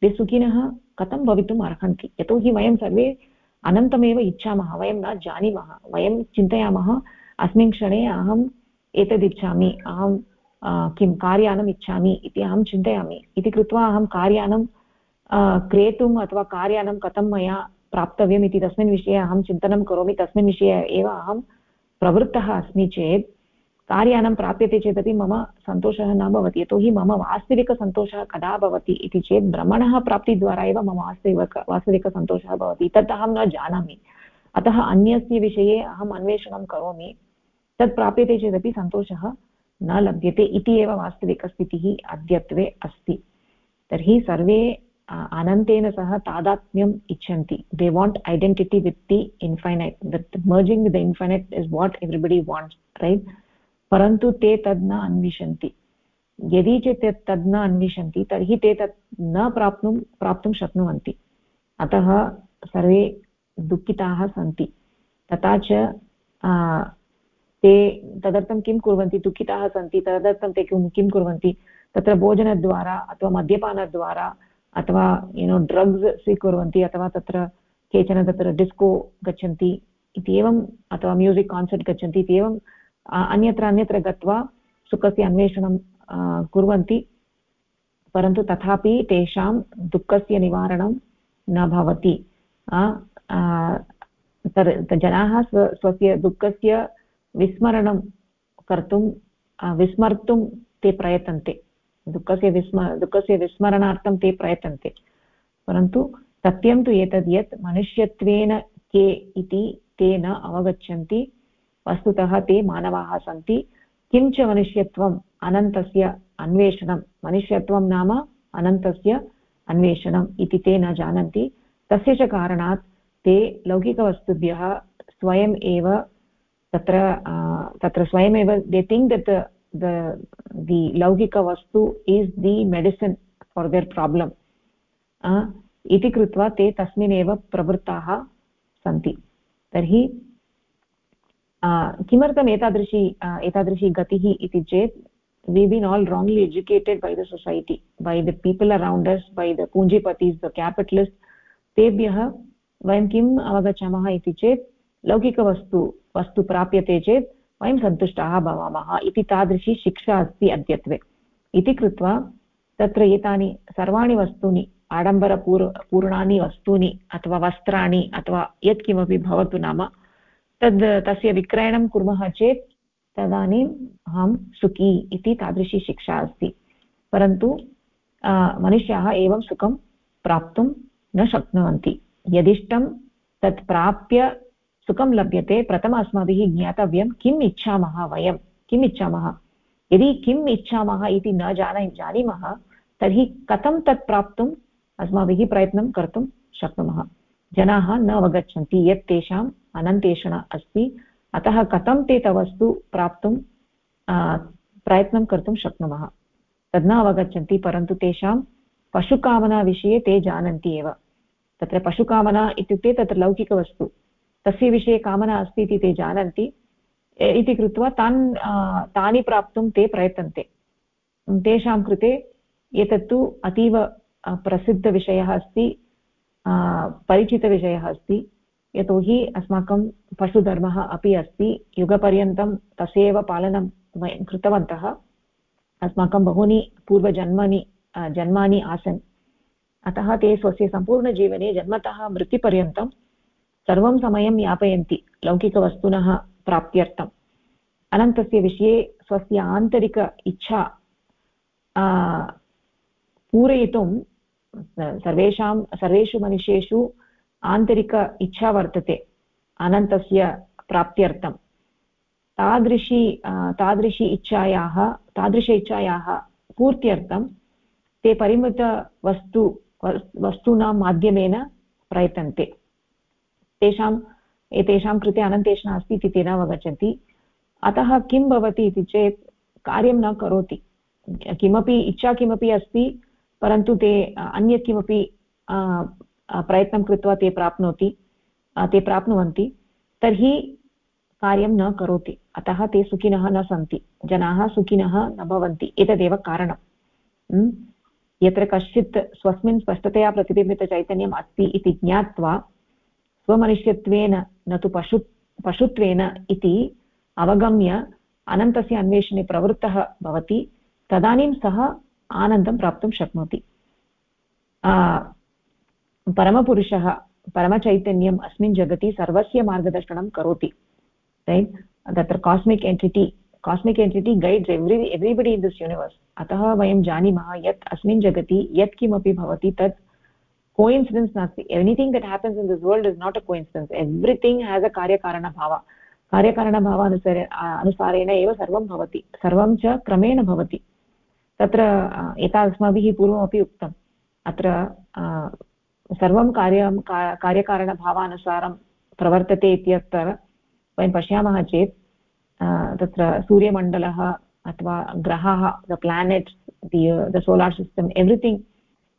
ते सुखिनः कथं भवितुम् अर्हन्ति यतोहि वयं सर्वे अनन्तमेव इच्छामः वयं न जानीमः वयं चिन्तयामः अस्मिन् क्षणे अहम् एतदिच्छामि अहं किं कार्यानम् इच्छामि इति अहं चिन्तयामि। इति कृत्वा अहं कार्यानं क्रेतुम् अथवा कार्यानं कथं मया प्राप्तव्यम् इति तस्मिन् विषये अहं चिन्तनं करोमि। तस्मिन् विषये एव अहं प्रवृत्तः अस्मि चेत् कार्यानं प्राप्यते चेदपि मम सन्तोषः न भवति। यतोहि मम वास्तविकसन्तोषः कदा भवति इति चेत् भ्रमणः प्राप्तिद्वारा एव मम वास्तविक, वास्तविकसन्तोषः भवति। तत् अहं न जानामि। अतः अन्यस्य विषये अहम् अन्वेषणं करोमि। तत् प्राप्यते चेदपि सन्तोषः न लभ्यते इति एव वास्तविकस्थितिः अद्यत्वे अस्ति। तर्हि सर्वे अनन्तेन सह तादात्म्यम् इच्छन्ति। They want identity with the infinite that merging with the infinite is what everybody wants right परन्तु ते तद् न अन्विषन्ति। यदि चेत् तद् न अन्विषन्ति, तर्हि ते तत् न प्राप्नुं, प्राप्तुं शक्नुवन्ति। अतः सर्वे दुःखिताः सन्ति। तथा च ते तदर्थं किं कुर्वन्ति? दुःखिताः सन्ति। तदर्थं ते किं किं कुर्वन्ति? तत्र भोजनद्वारा अथवा मद्यपानद्वारा अथवा युनो ड्रग्स् स्वीकुर्वन्ति अथवा तत्र केचन तत्र डिस्को गच्छन्ति इति एवम्, अथवा म्यूसिक् कान्सर्ट् गच्छन्ति इति एवं अन्यत्र अन्यत्र गत्वा सुखस्य अन्वेषणं कुर्वन्ति। परन्तु तथापि तेषां दुःखस्य निवारणं न भवति। जनाः स्व स्वस्य दुःखस्य विस्मरणं कर्तुं विस्मर्तुं ते प्रयतन्ते। दुःखस्य विस्म, दुःखस्य विस्मरणार्थं ते प्रयतन्ते। परन्तु सत्यं तु एतद् यत् मनुष्यत्वेन के इति ते न अवगच्छन्ति, वस्तुतः ते मानवाः सन्ति। किं च मनुष्यत्वम् अनन्तस्य अन्वेषणं, मनुष्यत्वं नाम अनन्तस्य अन्वेषणम् इति ते न जानन्ति। तस्य च कारणात् ते लौकिकवस्तुभ्यः स्वयम् एव तत्र तत्र स्वयमेव they think that the the लौकिकवस्तु is the medicine for their problem इति कृत्वा ते तस्मिन्नेव प्रवृत्ताः सन्ति। तर्हि किमर्थम् एतादृशी एतादृशी गतिः इति चेत्, we been all wrongly educated by the society, by the people around us, by the punjipatis the capitalists तेभ्यः वयं किम् अवगच्छामः इति चेत् लौकिकवस्तु, वस्तु प्राप्यते चेत् वयं सन्तुष्टाः भवामः इति तादृशी शिक्षा अस्ति अद्यत्वे। इति कृत्वा तत्र एतानि सर्वाणि वस्तूनि, आडम्बरपूर्, पूर्णानि वस्तूनि अथवा वस्त्राणि अथवा यत्किमपि भवतु नाम, तद्, तस्य विक्रयणं कुर्मः चेत् तदानीम् अहं सुखी इति तादृशी शिक्षा अस्ति। परन्तु मनुष्याः एवं सुखं प्राप्तुं न शक्नुवन्ति। यदिष्टं तत् प्राप्य सुखं लभ्यते प्रथम अस्माभिः ज्ञातव्यं, किम् इच्छामः वयं किम् इच्छामः? यदि किम् इच्छामः इति न जान जानीमः, तर्हि कथं तत् प्राप्तुम् अस्माभिः प्रयत्नं कर्तुं शक्नुमः? जनाः न अवगच्छन्ति यत् तेषाम् अनन्तेषण अस्ति। अतः कथं ते तवस्तु प्राप्तुं प्रयत्नं कर्तुं शक्नुमः? तद् न अवगच्छन्ति, परन्तु तेषां पशुकामनाविषये ते जानन्ति एव। तत्र पशुकामना इत्युक्ते तत्र लौकिकवस्तु। तस्य विषये कामना अस्ति इति ते जानन्ति इति कृत्वा तान् तानि प्राप्तुं ते प्रयतन्ते। तेषां कृते एतत्तु अतीव प्रसिद्धविषयः अस्ति परिचितविषयः अस्ति। यतोहि अस्माकं पशुधर्मः अपि अस्ति, युगपर्यन्तं तस्यैव पालनं वयं कृतवन्तः। अस्माकं बहूनि पूर्वजन्मनि जन्मानि आसन्। अतः ते स्वस्य सम्पूर्णजीवने जन्मतः मृत्युपर्यन्तं सर्वं समयं यापयन्ति, लौकिकवस्तुनः प्राप्त्यर्थम्। अनन्तस्य विषये स्वस्य आन्तरिक इच्छा पूरयितुं सर्वेषां, सर्वेषु मनुष्येषु आन्तरिक इच्छा वर्तते, अनन्तस्य प्राप्त्यर्थं तादृशी तादृशी इच्छायाः, तादृश इच्छायाः पूर्त्यर्थं ते परिमितवस्तु वस्तूनां माध्यमेन प्रयतन्ते। तेषाम् एतेषां कृते अनन्तेषणा अस्ति इति ते न अवगच्छन्ति। अतः किं भवति इति चेत् कार्यं न करोति। किमपि, इच्छा किमपि अस्ति, परन्तु ते, अन्यत् किमपि प्रयत्नं कृत्वा ते प्राप्नोति ते प्राप्नुवन्ति, तर्हि कार्यं न करोति। अतः ते सुखिनः न सन्ति। जनाः सुखिनः न भवन्ति। एतदेव कारणं यत्र कश्चित् स्वस्मिन् स्पष्टतया प्रतिबिम्बितचैतन्यम् अस्ति इति ज्ञात्वा स्वमनुष्यत्वेन न तु पशु, पशुत्वेन इति अवगम्य अनन्तस्य अन्वेषणे प्रवृत्तः भवति, तदानीं सः आनन्दं प्राप्तुं शक्नोति। परमपुरुषः, परमचैतन्यम् अस्मिन् जगति सर्वस्य मार्गदर्शनं करोति रैट् तत्र cosmic entity cosmic entity guides every everybody in this universe अतः वयं जानीमः यत् अस्मिन् जगति यत् किमपि भवति तत् कोइन्सिडेन्स् नास्ति anything that happens in this world is not a coincidence everything has a कार्यकारणभाव कार्यकारणभावानुसारे अनुसारेण एव सर्वं भवति सर्वं च क्रमेण भवति तत्र यथा अस्माभिः पूर्वमपि उक्तम् अत्र सर्वं कार्यं कार्यकारणभावानुसारं प्रवर्तते इत्यत्र वयं पश्यामः चेत् तत्र सूर्यमण्डलः अथवा ग्रहाः the planets the the solar system everything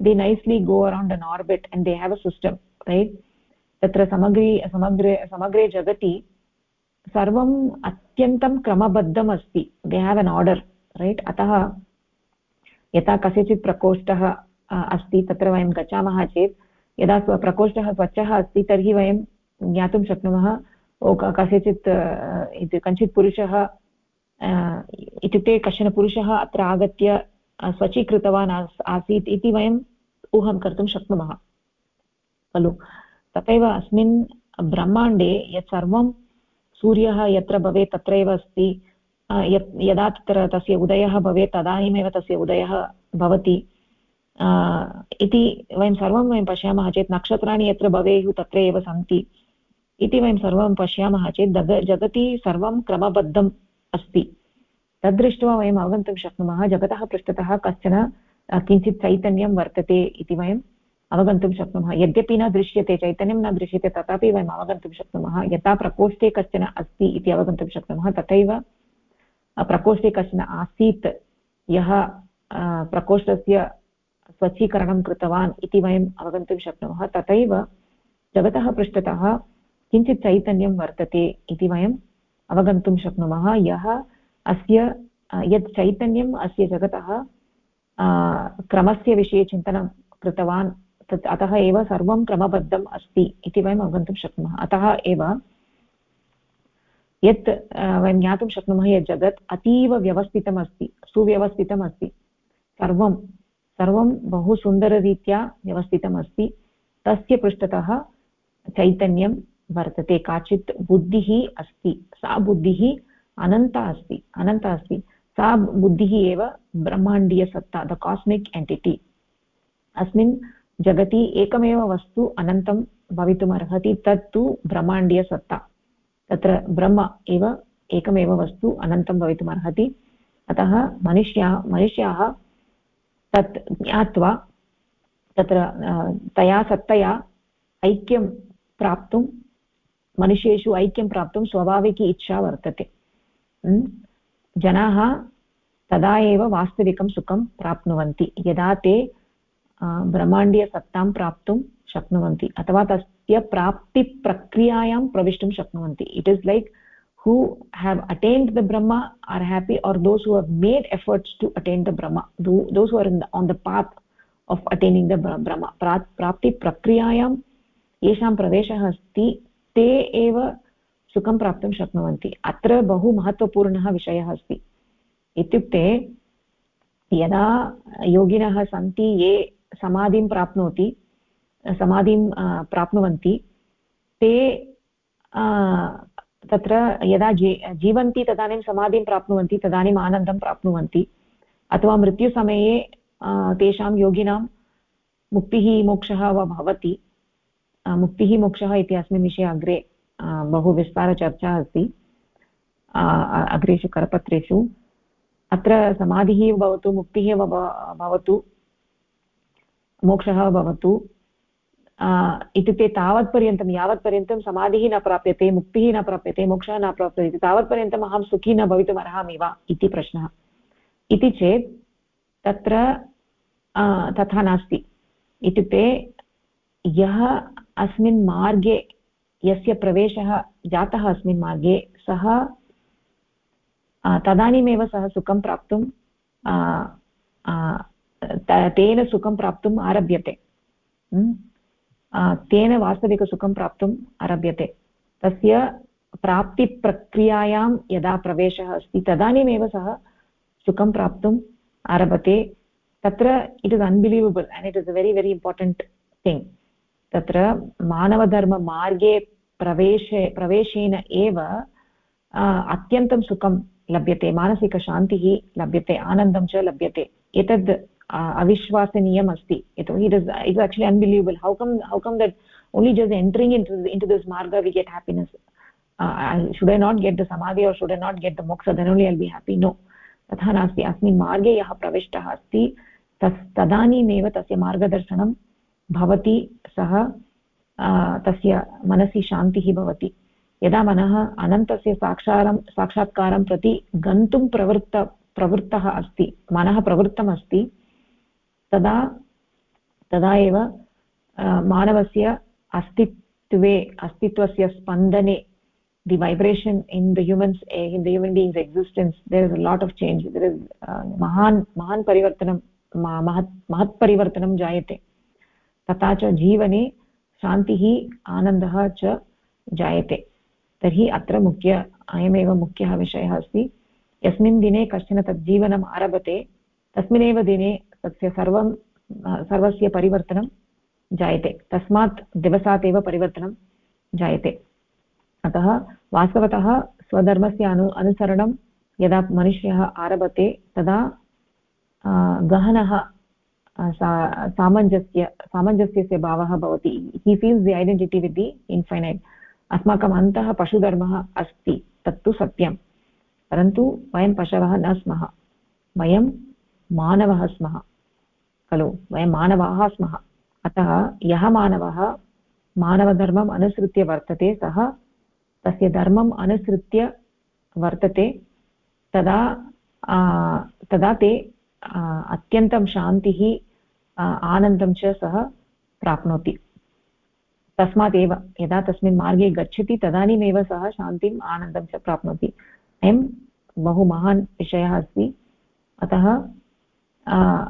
they nicely go around an orbit and they have a system right तत्र समग्री, समग्रे समग्रे जगति सर्वम् अत्यन्तं क्रमबद्धम् अस्ति they have an order right अतः यथा कस्यचित् प्रकोष्ठः अस्ति, तत्र वयं गच्छामः चेत्, यदा प्रकोष्ठः स्वच्छः अस्ति, तर्हि वयं ज्ञातुं शक्नुमः कस्यचित् कञ्चित् पुरुषः इत्युक्ते कश्चन पुरुषः अत्र आगत्य स्वचीकृतवान् आसीत् इति वयम् ऊहं कर्तुं शक्नुमः। खलु? तथैव अस्मिन् ब्रह्माण्डे यत् सर्वं सूर्यः यत्र भवेत् तत्रैव अस्ति। यदा तत्र तस्य उदयः भवेत् तदानीमेव तस्य उदयः भवति। इति वयं सर्वं वयं पश्यामः चेत् नक्षत्राणि यत्र भवेयुः तत्र एव सन्ति। इति वयं सर्वं पश्यामः चेत् जग जगति सर्वं क्रमबद्धम् अस्ति। तद्दृष्ट्वा वयम् अवगन्तुं शक्नुमः, जगतः पृष्ठतः कश्चन किञ्चित् चैतन्यं वर्तते इति वयम् अवगन्तुं शक्नुमः। यद्यपि न दृश्यते, चैतन्यं न दृश्यते, तथापि वयम् अवगन्तुं शक्नुमः। यथा प्रकोष्ठे कश्चन अस्ति इति अवगन्तुं शक्नुमः, तथैव प्रकोष्ठे कश्चन आसीत्, यः प्रकोष्ठस्य स्वच्छीकरणं कृतवान् इति वयम् अवगन्तुं शक्नुमः। तथैव, जगतः पृष्ठतः किञ्चित् चैतन्यं वर्तते इति वयम् अवगन्तुं शक्नुमः। यः अस्य यत् चैतन्यम्, अस्य जगतः क्रमस्य विषये चिन्तनं कृतवान्, तत् अतः एव सर्वं क्रमबद्धम् अस्ति इति वयम् अवगन्तुं शक्नुमः। अतः एव यत् वयं ज्ञातुं शक्नुमः यत् जगत् अतीव व्यवस्थितम् अस्ति, सुव्यवस्थितम् अस्ति। सर्वं सर्वं बहु सुन्दररीत्या व्यवस्थितम् अस्ति। तस्य पृष्ठतः चैतन्यं वर्तते, काचित् बुद्धिः अस्ति। सा बुद्धिः अनन्ता अस्ति अनन्ता अस्ति। सा बुद्धिः एव ब्रह्माण्डीयसत्ता द कास्मिक् एण्टिटि अस्मिन् जगति एकमेव वस्तु अनन्तं भवितुमर्हति तत्तु ब्रह्माण्डीयसत्ता। तत्र ब्रह्म एव एकमेव वस्तु अनन्तं भवितुमर्हति अतः मनुष्या, मनुष्याः तत् ज्ञात्वा, तत्र तया सत्तया ऐक्यं प्राप्तुं, मनुष्येषु ऐक्यं प्राप्तुं स्वाभाविकी इच्छा वर्तते। जनाः तदा एव वास्तविकं सुखं प्राप्नुवन्ति। यदा ते ब्रह्माण्डीयसत्तां प्राप्तुं शक्नुवन्ति, अथवा तस्य प्राप्तिप्रक्रियायां प्रविष्टुं शक्नुवन्ति। It is like who have attend the Brahma are happy are those who have made efforts to attend the Brahma those who are in on the path of attaining the Brahma प्राप्तिप्रक्रियायां येषां प्रवेशः अस्ति, ते एव सुखं प्राप्तुं शक्नुवन्ति। अत्र बहु महत्त्वपूर्णः विषयः अस्ति। इत्युक्ते, यदा योगिनः सन्ति, ये समाधिं प्राप्नोति, समाधिं प्राप्नुवन्ति, ते तत्र यदा जी, जीवन्ति तदानीं समाधिं प्राप्नुवन्ति, तदानीम् आनन्दं प्राप्नुवन्ति। अथवा मृत्युसमये तेषां योगिनां मुक्तिः मोक्षः वा भवति। मुक्तिः मोक्षः इति अस्मिन् विषये अग्रे बहु विस्तारचर्चा अस्ति। अग्रेषु करपत्रेषु। अत्र समाधिः भवतु, मुक्तिः भवतु, मोक्षः भवतु। इत्युक्ते तावत्पर्यन्तं, यावत्पर्यन्तं समाधिः न प्राप्यते, मुक्तिः न प्राप्यते, मोक्षः न प्राप्यते, तावत्पर्यन्तम् अहं सुखी न भवितुम् अर्हामि वा इति प्रश्नः। इति चेत् तत्र तथा नास्ति। इत्युक्ते यः अस्मिन् मार्गे यस्य प्रवेशः जातः अस्मिन् मार्गे, सः तदानीमेव सः सुखं प्राप्तुं तेन सुखं प्राप्तुम् आरभ्यते। तेन वास्तविकसुखं प्राप्तुम् आरभ्यते। तस्य प्राप्तिप्रक्रियायां यदा प्रवेशः अस्ति, तदानीमेव सः सुखं प्राप्तुम् आरभते। तत्र it is unbelievable and it is a very very important thing तत्र मानवधर्ममार्गे प्रवेशे, प्रवेशेन एव अत्यन्तं सुखं लभ्यते, मानसिकशान्तिः लभ्यते, आनन्दं च लभ्यते। एतद् अविश्वासनीयम् अस्ति यतोहि it is it's actually unbelievable how come how come that only just entering in into this मार्ग we get happiness should I not get the samadhi or should I not get the moksha then only I'll be happy no तथा नास्ति। अस्मिन् मार्गे यः प्रविष्टः अस्ति, तस्, तदानीमेव तस्य मार्गदर्शनं भवति सः तस्य मनसि शान्तिः भवति यदा मनः अनन्तस्य साक्षारं साक्षात्कारं प्रति गन्तुं प्रवृत्त प्रवृत्तः अस्ति मनः प्रवृत्तम् अस्ति तदा तदा एव मानवस्य अस्तित्वे अस्तित्वस्य स्पन्दने in the humans in the human beings existence there is a lot of change there is uh, mahan mahan parivartanam mahat mahat parivartanam jayate तथा च जीवने शान्तिः, आनन्दः च जायते। तर्हि अत्र मुख्य, अयमेव मुख्यः विषयः अस्ति। यस्मिन् दिने कश्चन तज्जीवनम् आरभते, तस्मिन्नेव दिने तस्य सर्वं सर्वस्य परिवर्तनं जायते। तस्मात् दिवसात् एव परिवर्तनं जायते। अतः वास्तवतः स्वधर्मस्य अनु, अनुसरणं यदा मनुष्यः आरभते तदा गहनः सामञ्जस्य सामञ्जस्यस्य भावः भवति. He feels the identity with the infinite अस्माकम् अन्तः पशुधर्मः अस्ति. तत्तु सत्यं परन्तु वयं पशवः न स्मः. वयं मानवः स्मः. खलु? वयं मानवाः स्मः. अतः यः मानवः मानवधर्मम् अनुसृत्य वर्तते, सः तस्य धर्मम् अनुसृत्य वर्तते, तदा तदा ते अत्यन्तं शान्तिः आनन्दं च सः प्राप्नोति। तस्मात् एव, यदा तस्मिन् मार्गे गच्छति, तदानीमेव सः शान्तिम्, आनन्दं च प्राप्नोति। अयं बहु महान् विषयः अस्ति। अतः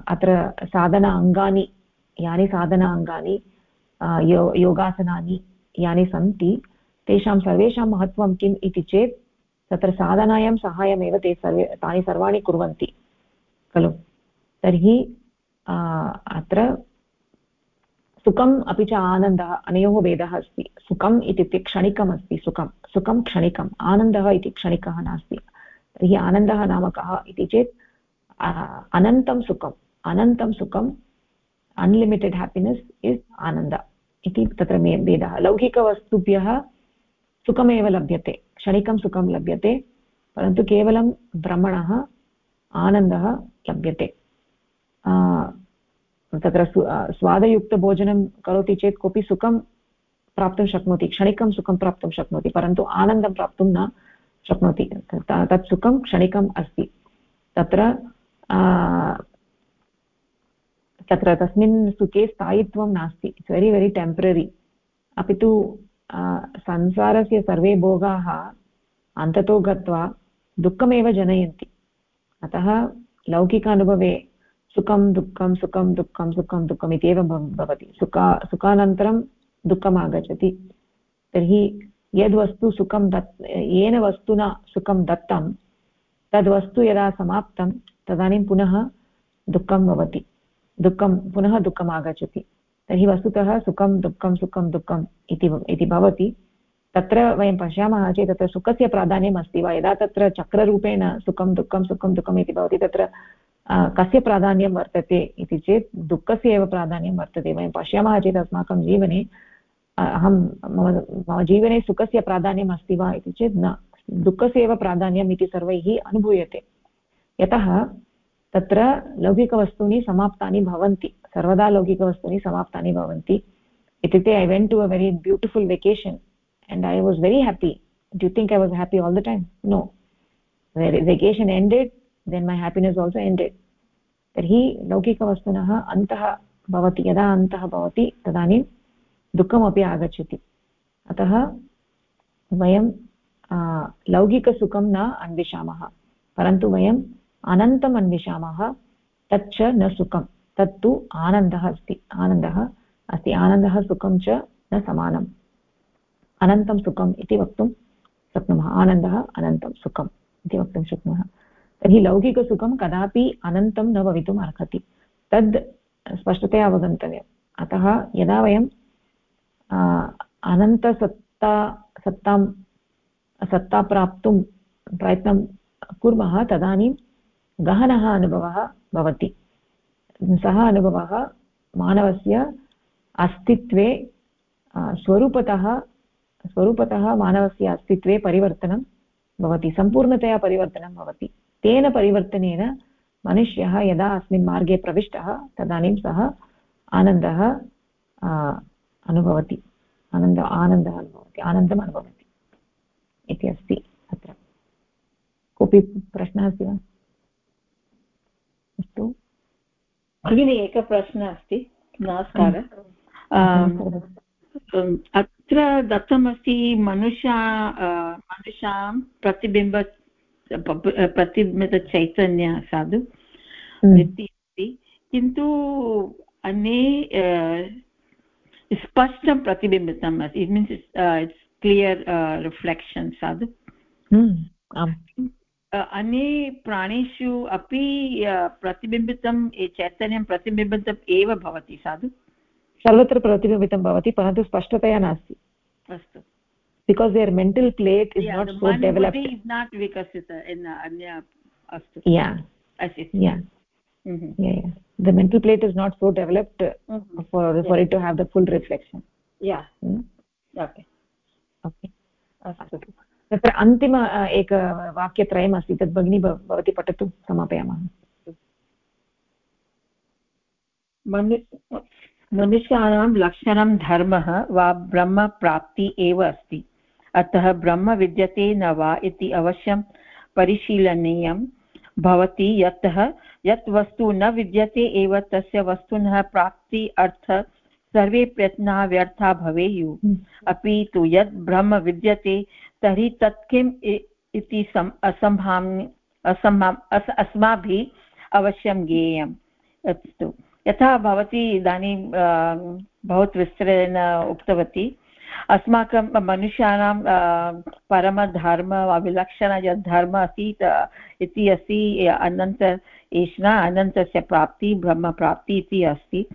अत्र साधना अङ्गानि, यानि साधना अङ्गानि यो, योगासनानि यानि सन्ति, तेषां सर्वेषां महत्त्वं किम् इति चेत्, तत्र साधनायां सहायमेव ते सर्वे, तानि सर्वाणि कुर्वन्ति, खलु? तर्हि अत्र सुखम् अपि च आनन्दः अनयोः भेदः अस्ति सुखम् इत्युक्ते क्षणिकम् अस्ति सुखं सुखं क्षणिकम् आनन्दः इति क्षणिकः नास्ति तर्हि आनन्दः नाम कः इति चेत् अनन्तं सुखम् अनन्तं सुखम् अन्लिमिटेड् हेपिनेस् इस् आनन्द इति तत्र मे भेदः लौकिकवस्तुभ्यः सुखमेव लभ्यते क्षणिकं सुखं लभ्यते परन्तु केवलं भ्रमणः आनन्दः लभ्यते तत्र स्वादयुक्तभोजनं करोति चेत् कोऽपि सुखं प्राप्तुं शक्नोति, क्षणिकं सुखं प्राप्तुं शक्नोति, परन्तु आनन्दं प्राप्तुं न शक्नोति। तत् सुखं क्षणिकम् अस्ति। तत्र तत्र तस्मिन् सुखे स्थायित्वं नास्ति। इट्स् वेरि वेरि टेम्पररि अपि तु संसारस्य सर्वे भोगाः अन्ततो गत्वा दुःखमेव जनयन्ति। अतः लौकिक अनुभवे सुखं, दुःखं सुखं दुःखं, सुखं, दुःखम् इत्येव भवति। सुखा, सुखानन्तरं दुःखम् आगच्छति तर्हि यद्वस्तु सुखं दत्, येन वस्तुना सुखं दत्तं, तद्वस्तु यदा समाप्तं, तदानीं पुनः दुःखं भवति। दुःखं, पुनः दुःखम् आगच्छति तर्हि वस्तुतः सुखं, दुःखं, सुखं, दुःखम् इति भवति। तत्र वयं पश्यामः चेत् तत्र सुखस्य प्राधान्यम् अस्ति वा? यदा तत्र चक्ररूपेण सुखं, दुःखं, सुखं, दुःखम् इति भवति, तत्र कस्य प्राधान्यं वर्तते इति चेत् दुःखस्य एव प्राधान्यं वर्तते। वयं पश्यामः चेत् अस्माकं जीवने अहं मम मम जीवने सुखस्य प्राधान्यम् अस्ति वा इति चेत् न। दुःखस्य एव प्राधान्यम् इति सर्वैः अनुभूयते। यतः तत्र लौकिकवस्तूनि समाप्तानि भवन्ति। सर्वदा लौकिकवस्तूनि समाप्तानि भवन्ति। इत्युक्ते I went to a very beautiful vacation and i was very happy. Do you think i was happy all the time? No. The then my happiness also ended. तर्हि लौकिकवस्तुनः अन्तः भवति, यदा अन्तः भवति, तदानीं दुःखमपि आगच्छति। अतः वयं लौकिकसुखं न अन्विषामः, परन्तु वयम् अनन्तम् अन्विषामः, तच्च न सुखं। तत्तु आनन्दः अस्ति आनन्दः अस्ति। आनन्दः सुखं च न समानम्। अनन्तं सुखम् इति वक्तुं शक्नुमः। आनन्दः अनन्तं सुखम् इति वक्तुं शक्नुमः। तर्हि लौकिकसुखं कदापि अनन्तं न भवितुम् अर्हति। तद् स्पष्टतया अवगन्तव्यम्। अतः यदा वयं अनन्तसत्ता, सत्तां, सत्ता प्राप्तुं प्रयत्नं कुर्मः, तदानीं गहनः अनुभवः भवति। सः अनुभवः मानवस्य अस्तित्वे स्वरूपतः स्वरूपतः मानवस्य अस्तित्वे परिवर्तनं भवति, सम्पूर्णतया परिवर्तनं भवति। तेन परिवर्तनेन मनुष्यः यदा अस्मिन् मार्गे प्रविष्टः तदानीं सः आनन्दः अनुभवति। आनन्द आनन्दः अनुभवति आनन्दम् अनुभवति इति अस्ति अत्र। कोऽपि प्रश्नः अस्ति वा? अस्तु। भगिनि एकः प्रश्नः अस्ति। नमस्कारः। अत्र दत्तमस्ति मनुष्या मनुष्यां प्रतिबिम्ब प्रतिबिम्बितचैतन्य साधु हम्म। अस्ति किन्तु अन्ये स्पष्टं प्रतिबिम्बितम् अस्ति it means it's clear reflection साधु। हम्म, अन्ये प्राणिषु अपि प्रतिबिम्बितं चैतन्यं प्रतिबिम्बितम् एव भवति साधु। सर्वत्र प्रतिबिम्बितं भवति परन्तु स्पष्टतया नास्ति। अस्तु। Because their mental plate is yeah, not so developed is not vikasita in anya astu yeah i see yeah mm -hmm. yeah yeah the mental plate is not so developed mm -hmm. for yeah. for it to have the full reflection yeah mm? okay okay अस्तु तत्र अन्तिम एक वाक्यत्रयम् अस्ति तद् भगिनी भवती पठतु समापयामः मनुष्याणां लक्षणं धर्मः वा ब्रह्मप्राप्ति एव अस्ति अतः ब्रह्म विद्यते न वा इति अवश्यं परिशीलनीयं भवति यतः यत् वस्तु न विद्यते एव तस्य वस्तुनः प्राप्ति अर्थ सर्वे प्रयत्नाः व्यर्थाः भवेयुः। हम्म। अपि तु यत् ब्रह्म विद्यते तर्हि तत् किम् इति असम्भाम् अस्माभिः अवश्यं ज्ञेयम्। अस्तु। यथा भवती इदानीं बहु विस्तरेण उक्तवती। अस्माकं मनुष्याणां परमधर्म वा यद् धर्म अस्ति इति अस्ति अनन्त एषणा अनन्तस्य प्राप्ति, ब्रह्मप्राप्ति इति अस्ति।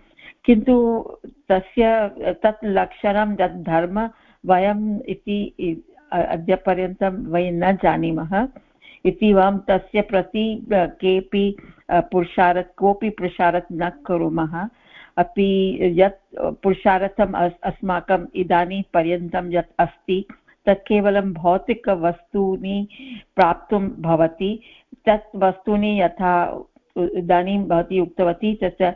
किन्तु तस्य, तत् लक्षणं, तत् धर्म वयम् इति अद्यपर्यन्तं वयं न जानीमः। इति वयं तस्य प्रति केऽपि पुरुषार्थ कोऽपि पुरुषार्थ न कुर्मः। अपि यत् पुरुषार्थम् अस्माकम् इदानीं पर्यन्तं यत् अस्ति, तत् केवलं भौतिकवस्तूनि प्राप्तुं भवति। तत् वस्तूनि यथा इदानीं भवती उक्तवती तत्र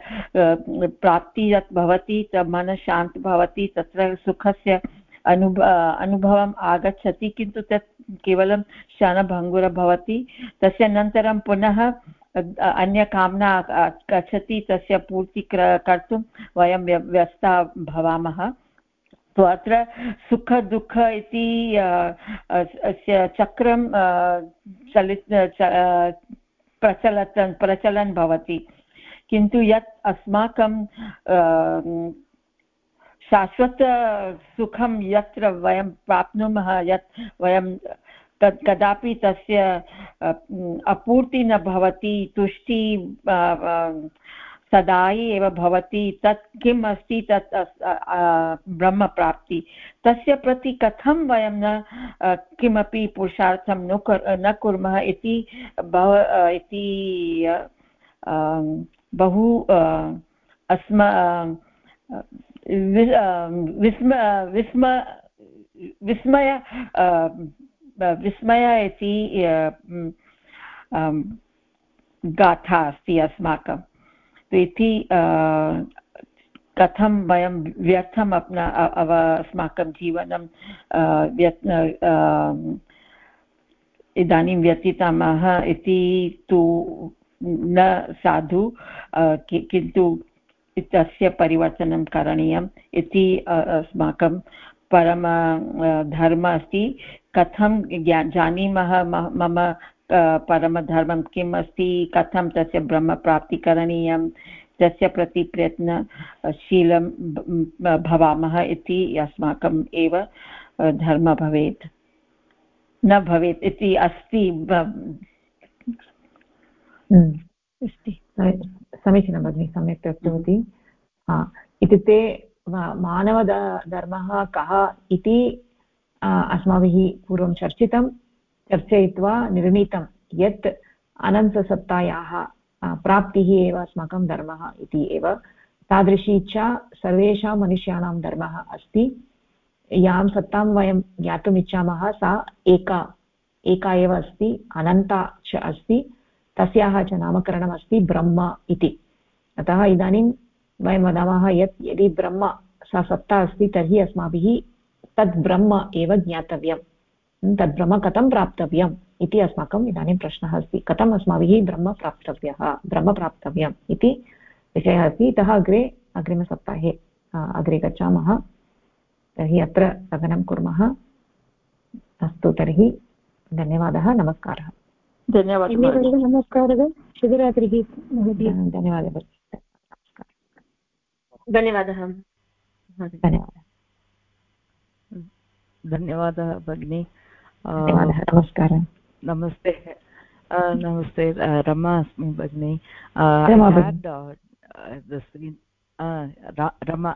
प्राप्ति यत् भवति च मनश्शान्ति भवति, तत्र सुखस्य अनुभव, अनुभवम् आगच्छति, किन्तु तत् केवलं क्षणभङ्गुर भवति तस्य अनन्तरं पुनः अन्यकामना गच्छति, तस्य पूर्ति कर्तुं वयं व्यस्ता भवामः। तो अत्र सुखदुःख इति अस्य चक्रं चलित प्रचलत् प्रचलन् भवति। किन्तु यत् अस्माकं शाश्वतसुखं यत्र वयं प्राप्नुमः, यत् वयं तत् कदापि तस्य अपूर्ति न भवति, तुष्टि सदायि एव भवति, तत् किम् अस्ति तत् ब्रह्मप्राप्ति। तस्य प्रति कथं वयं न किमपि पुरुषार्थं न न कुर्मः इति बव इति बहु अस्म विस्म विस्म, विस्मय विस्मय इति गाथा अस्ति अस्माकम् इति कथं वयं व्यर्थम् अपना अव अस्माकं जीवनं इदानीं व्यतीतामः इति तु न साधु किन्तु तस्य परिवर्तनं करणीयम् इति अस्माकं परम धर्म अस्ति। कथं जानीमः मम परमधर्मं किम् अस्ति? कथं तस्य ब्रह्मप्राप्ति करणीयं? तस्य प्रति प्रयत्नशीलं भवामः इति अस्माकम् एव धर्म भवेत्। न भवेत् इति अस्ति अस्ति। समीचीनं भगिनि सम्यक् दत्तवती इत्युक्ते मानवधर्मः कः इति अस्माभिः पूर्वं चर्चितं, चर्चयित्वा निर्णीतं यत् अनन्तसत्तायाः प्राप्तिः एव अस्माकं धर्मः इति एव। तादृशी इच्छा सर्वेषां मनुष्याणां धर्मः अस्ति। यां सत्तां वयं ज्ञातुम् सा एका एका एव अस्ति, अनन्ता च अस्ति। तस्याः च नामकरणमस्ति ब्रह्म इति। अतः इदानीं वयं वदामः यत् यदि ब्रह्म सा सत्ता अस्ति तर्हि अस्माभिः तद् ब्रह्म एव ज्ञातव्यम्। तद् ब्रह्म कथं प्राप्तव्यम् इति अस्माकम् इदानीं प्रश्नः अस्ति। कथम् अस्माभिः ब्रह्म प्राप्तव्यः ब्रह्म प्राप्तव्यम् इति विषयः अस्ति। इतः अग्रे अग्रिमसप्ताहे अग्रे गच्छामः। तर्हि अत्र स्थगनं कुर्मः। अस्तु तर्हि धन्यवादः नमस्कारः। धन्यवादः। नमस्कारः। शुभरात्रिः धन्यवादः। धन्यवादः धन्यवादः धन्यवादः भगिनी नमस्कारः नमस्ते नमस्ते रमा अस्मि भगिनि Rama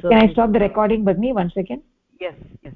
so i the recording bagni one second yes yes